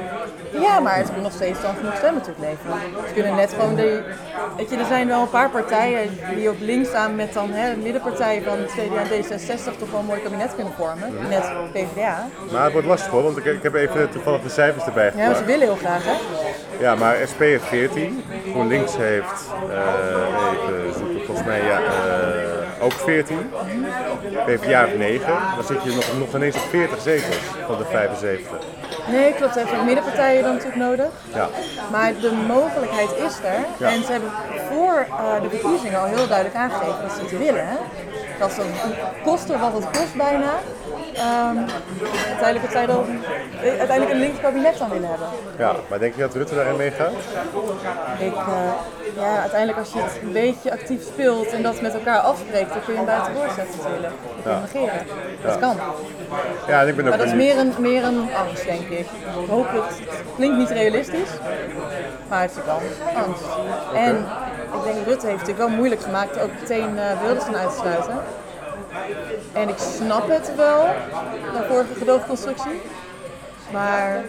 [SPEAKER 7] Ja, maar het kunnen nog steeds dan genoeg stemmen natuurlijk leveren. Ze kunnen net gewoon de... Weet je, er zijn wel een paar partijen die op links staan met dan hè, de middenpartijen van CDA en D66 toch wel een mooi kabinet kunnen vormen. Net PvdA.
[SPEAKER 1] Maar het wordt lastig hoor, want ik, ik heb even toevallig de cijfers erbij
[SPEAKER 7] Ja, maar ze willen heel graag hè.
[SPEAKER 1] Ja, maar SP heeft 14, GroenLinks heeft, eh, even zoeken, volgens mij ja, eh, ook 14, PvdA heeft 9, dan zit je nog, nog ineens op 40 zetels van de 75.
[SPEAKER 7] Nee, klopt. Hebben ook middenpartijen dan natuurlijk nodig.
[SPEAKER 1] Ja,
[SPEAKER 7] Maar de mogelijkheid is er.
[SPEAKER 1] Ja.
[SPEAKER 7] En ze hebben voor eh, de verkiezingen al heel duidelijk aangegeven dat ze het willen. Hè? Dat ze kosten wat het kost bijna. Ehm, uiteindelijk, het zij dan, eh, uiteindelijk een links kabinet dan willen hebben.
[SPEAKER 1] ja, maar denk je dat Rutte daarin meegaat?
[SPEAKER 7] Ik, eh, ja, uiteindelijk als je het een beetje actief speelt en dat met elkaar afspreekt, dan kun je hem buiten woord zetten natuurlijk. Je hem negeren. Dat kan.
[SPEAKER 1] Ja, en ik ben ook
[SPEAKER 7] Maar dat is meer een, meer een angst, denk ik. Ik hoop het. Het klinkt niet realistisch, maar het is wel angst. En ik denk Rutte heeft het wel moeilijk gemaakt ook meteen uh, Wilders eruit te sluiten. En ik snap het wel, de vorige gedoogconstructie. Maar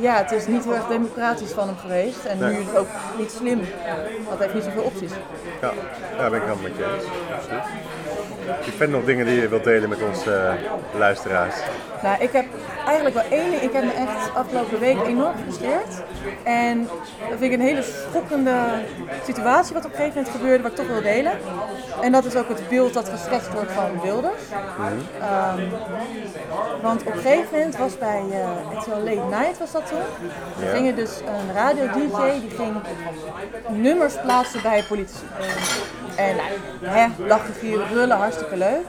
[SPEAKER 7] ja, het is niet heel erg democratisch van hem geweest. En nu is het ook niet slim. Want hij heeft niet zoveel opties.
[SPEAKER 1] Ja, daar ben ik helemaal met je eens. Absoluut. Ik vind nog dingen die je wilt delen met onze eh, luisteraars.
[SPEAKER 7] Nou, ik heb eigenlijk wel één ding. Ik heb me echt afgelopen week enorm gefrustreerd. En dat vind ik een hele schokkende situatie wat op een gegeven moment gebeurde, wat ik toch wil delen. En dat is ook het beeld dat geschetst wordt van Wilders. Ehm, want op een gegeven moment was bij uh, RTL Late Night was dat toen. Er
[SPEAKER 1] Ja.
[SPEAKER 7] gingen dus een radio-dj die ging nummers plaatsen bij politici. En nou, hè, lachen, gieren, brullen, hartstikke leuk.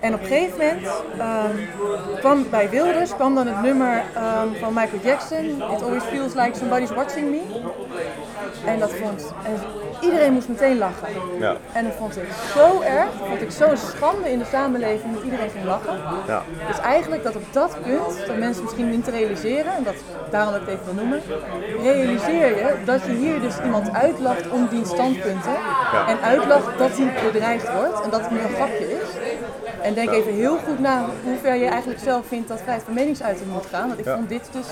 [SPEAKER 7] En op een gegeven moment ehm, kwam bij Wilders kwam dan het nummer ehm, van Michael Jackson, It Always Feels Like Somebody's Watching Me. En dat vond, en iedereen moest meteen lachen.
[SPEAKER 1] Ja.
[SPEAKER 7] En dat vond ik zo erg, dat vond ik zo'n schande in de samenleving dat iedereen ging lachen.
[SPEAKER 1] Ja.
[SPEAKER 7] Dus eigenlijk dat op dat punt, dat mensen misschien niet realiseren, en dat, daarom dat ik het even wil noemen, realiseer je dat je hier dus iemand uitlacht om die standpunten.
[SPEAKER 1] Ja.
[SPEAKER 7] En uitlacht dat hij bedreigd wordt en dat het nu een grapje is. En denk even heel goed na hoe ver je eigenlijk zelf vindt dat vrijheid van meningsuiting moet gaan. Want ik vond dit dus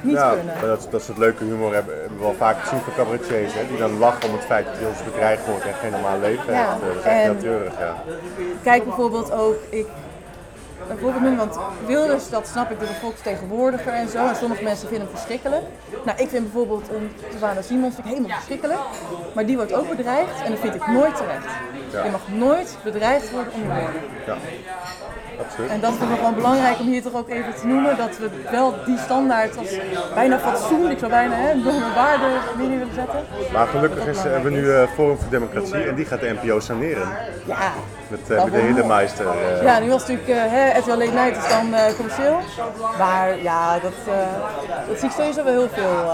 [SPEAKER 7] niet
[SPEAKER 1] Ja,
[SPEAKER 7] kunnen.
[SPEAKER 1] maar dat, dat soort leuke humor hebben, hebben we wel vaak gezien van cabaretiers, hè, die dan lachen om het feit dat hij ons bedreigd wordt en geen normaal leven
[SPEAKER 7] Ja.
[SPEAKER 1] Eh, Dat is echt heel treurig, ja.
[SPEAKER 7] Kijk bijvoorbeeld ook, ik, een voorbeeld noemen, want Wilders, dat snap ik, de volksvertegenwoordiger en zo. En sommige mensen vinden hem verschrikkelijk. Nou, ik vind bijvoorbeeld een Savannah Simons vind ik helemaal verschrikkelijk. Maar die wordt ook bedreigd en dat vind ik nooit terecht.
[SPEAKER 1] Ja.
[SPEAKER 7] Je mag nooit bedreigd worden om je woorden.
[SPEAKER 1] ja. Absoluut.
[SPEAKER 7] En dat ik nog wel belangrijk om hier toch ook even te noemen. Dat we wel die standaard als bijna fatsoen, ik zou bijna hè, waarde binnen willen zetten.
[SPEAKER 1] Maar gelukkig is, hebben we nu eh, Forum voor Democratie en die gaat de NPO saneren.
[SPEAKER 7] Ja,
[SPEAKER 1] Met, met de Hiddemeister. eh.
[SPEAKER 7] Ja, nu was natuurlijk uh, hè, RTL Late Night is dan commercieel. Maar ja, dat, dat zie ik sowieso wel heel veel,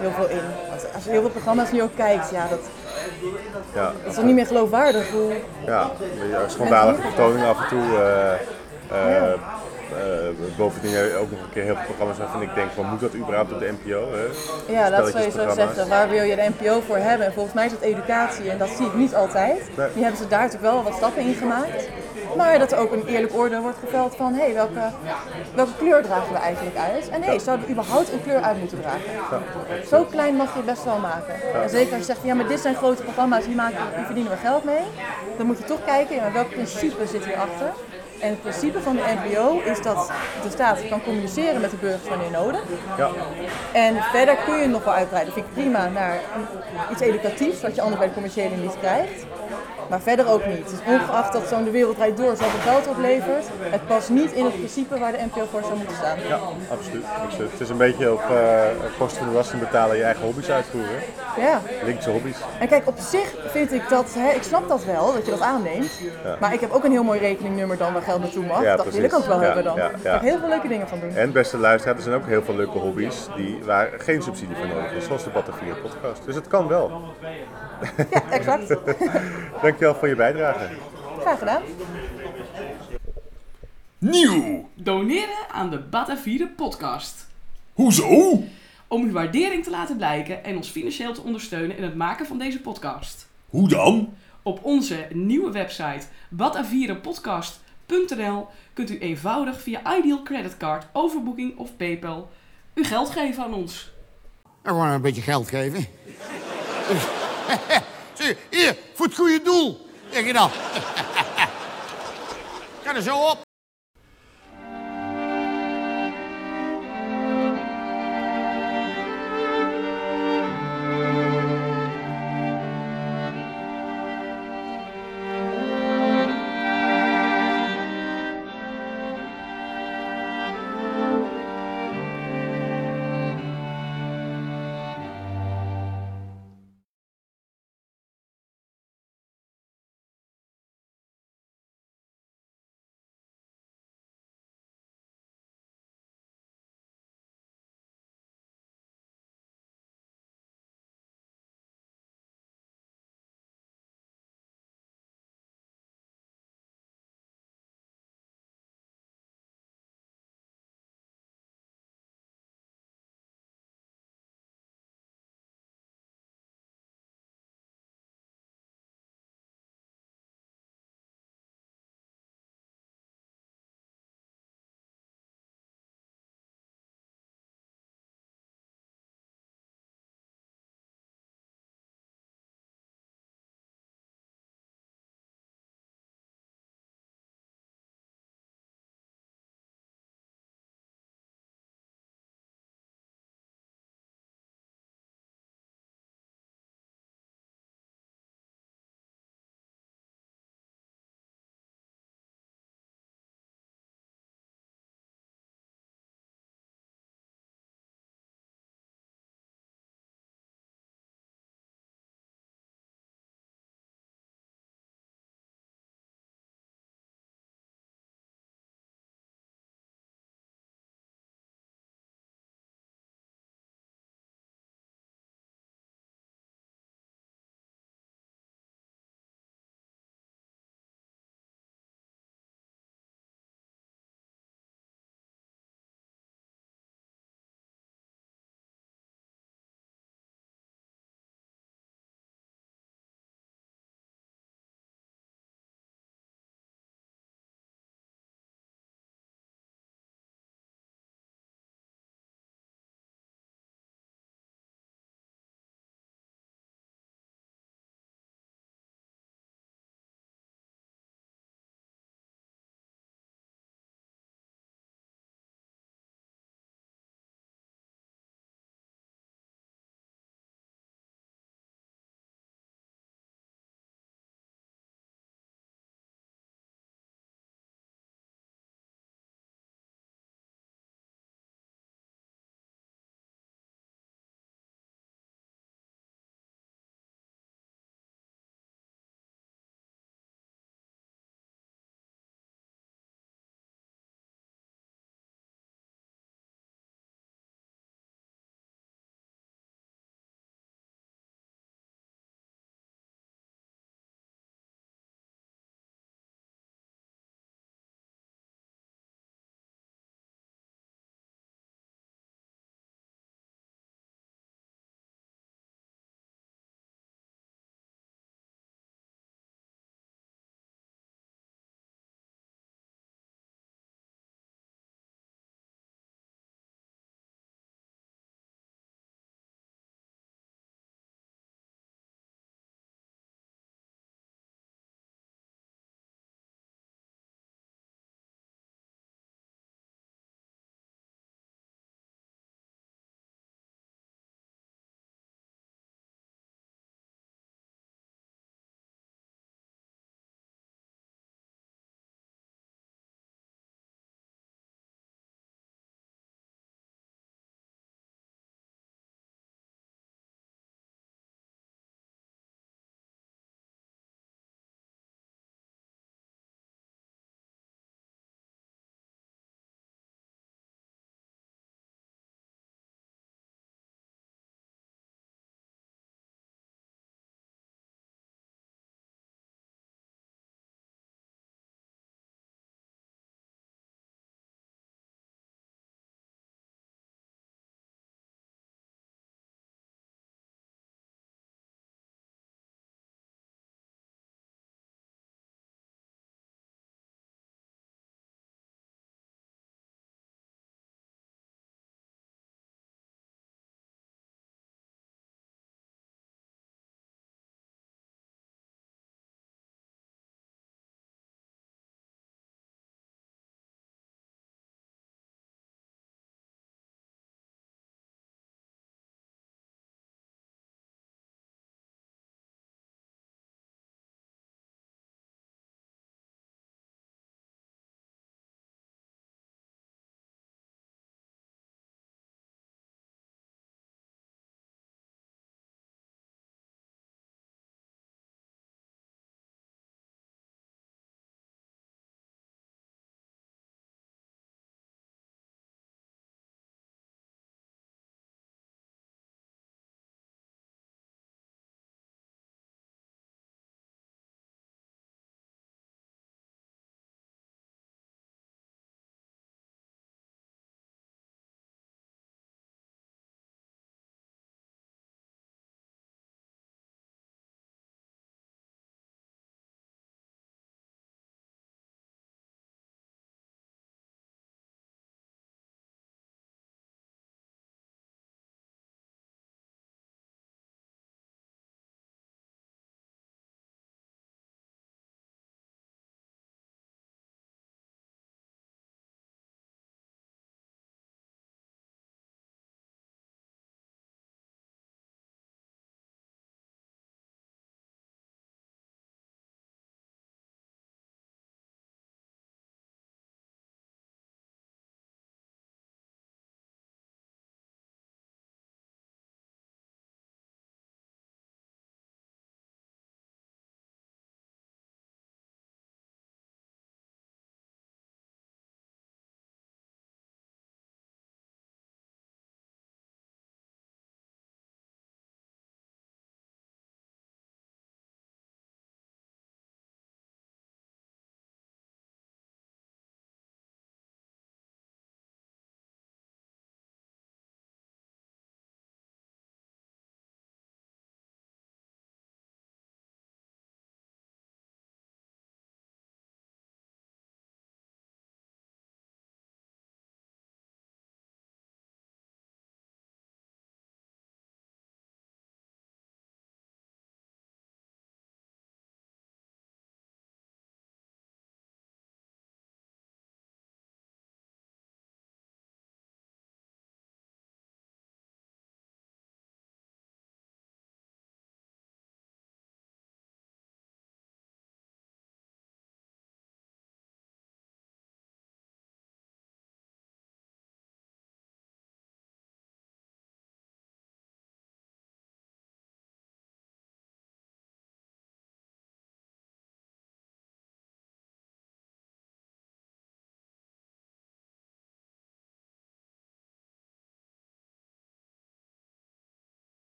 [SPEAKER 7] heel veel in. Want als je heel veel programma's nu ook kijkt, ja, dat,
[SPEAKER 1] ja.
[SPEAKER 7] dat is toch niet meer geloofwaardig. Hoe,
[SPEAKER 1] Ja, schandalige vertoning af en toe. eh, eh, eh, bovendien ook nog een keer heel veel programma's waarvan ik denk, van moet dat überhaupt op de NPO? Hè?
[SPEAKER 7] ja, dat zou je zo zeggen. Waar wil je de NPO voor hebben? En volgens mij is het educatie en dat zie ik niet altijd.
[SPEAKER 1] Nee.
[SPEAKER 7] Die hebben ze daar natuurlijk wel wat stappen in gemaakt. Maar dat er ook een eerlijk oordeel wordt geveld van, hé, hey, welke, welke kleur dragen we eigenlijk uit? En hé, hey, zouden we überhaupt een kleur uit moeten dragen? Zo klein mag je het best wel maken. En zeker als je zegt, ja, maar dit zijn grote programma's, die, maken, die verdienen we geld mee. Dan moet je toch kijken, ja, welk principe zit hierachter? En het principe van de NPO is dat de staat kan communiceren met de burgers wanneer nodig.
[SPEAKER 1] Ja,
[SPEAKER 7] En verder kun je nog wel uitbreiden. Dat vind ik prima naar iets educatiefs, wat je anders bij de commerciële niet krijgt. Maar verder ook niet. Dus ongeacht dat zo'n De Wereld Draait Door zoveel geld oplevert, het past niet in het principe waar de NPO voor zou moeten staan.
[SPEAKER 1] ja absoluut, absoluut. Het is een beetje op eh, kosten van belasting betalen je eigen hobby's uitvoeren.
[SPEAKER 7] Ja.
[SPEAKER 1] Linkse hobby's.
[SPEAKER 7] En kijk, op zich vind ik dat, hè, ik snap dat wel, dat je dat aanneemt. Maar ik heb ook een heel mooi rekeningnummer dan waar geld naartoe mag.
[SPEAKER 1] Ja,
[SPEAKER 7] dat wil ik ook wel
[SPEAKER 1] Ja,
[SPEAKER 7] hebben dan.
[SPEAKER 1] ja,
[SPEAKER 7] Daar
[SPEAKER 1] ja.
[SPEAKER 7] kan ik heel veel leuke dingen van doen.
[SPEAKER 1] En beste luisteraars, er zijn ook heel veel leuke hobby's die, waar geen subsidie voor nodig is, zoals de Battenvier podcast. Dus het kan wel.
[SPEAKER 7] Ja, exact.
[SPEAKER 1] Dankjewel voor je bijdrage.
[SPEAKER 7] Graag gedaan.
[SPEAKER 8] Nieuw!
[SPEAKER 9] Doneren aan de Batavieren podcast.
[SPEAKER 8] Hoezo?
[SPEAKER 9] Om uw waardering te laten blijken en ons financieel te ondersteunen in het maken van deze podcast.
[SPEAKER 8] Hoe dan?
[SPEAKER 9] Op onze nieuwe website batavierenpodcast.nl kunt u eenvoudig via Ideal Creditcard, Overbooking of Paypal uw geld geven aan ons.
[SPEAKER 10] En gewoon een beetje geld geven. Zie, hier, voor het goede doel. Zeg je dan. Ga er zo op.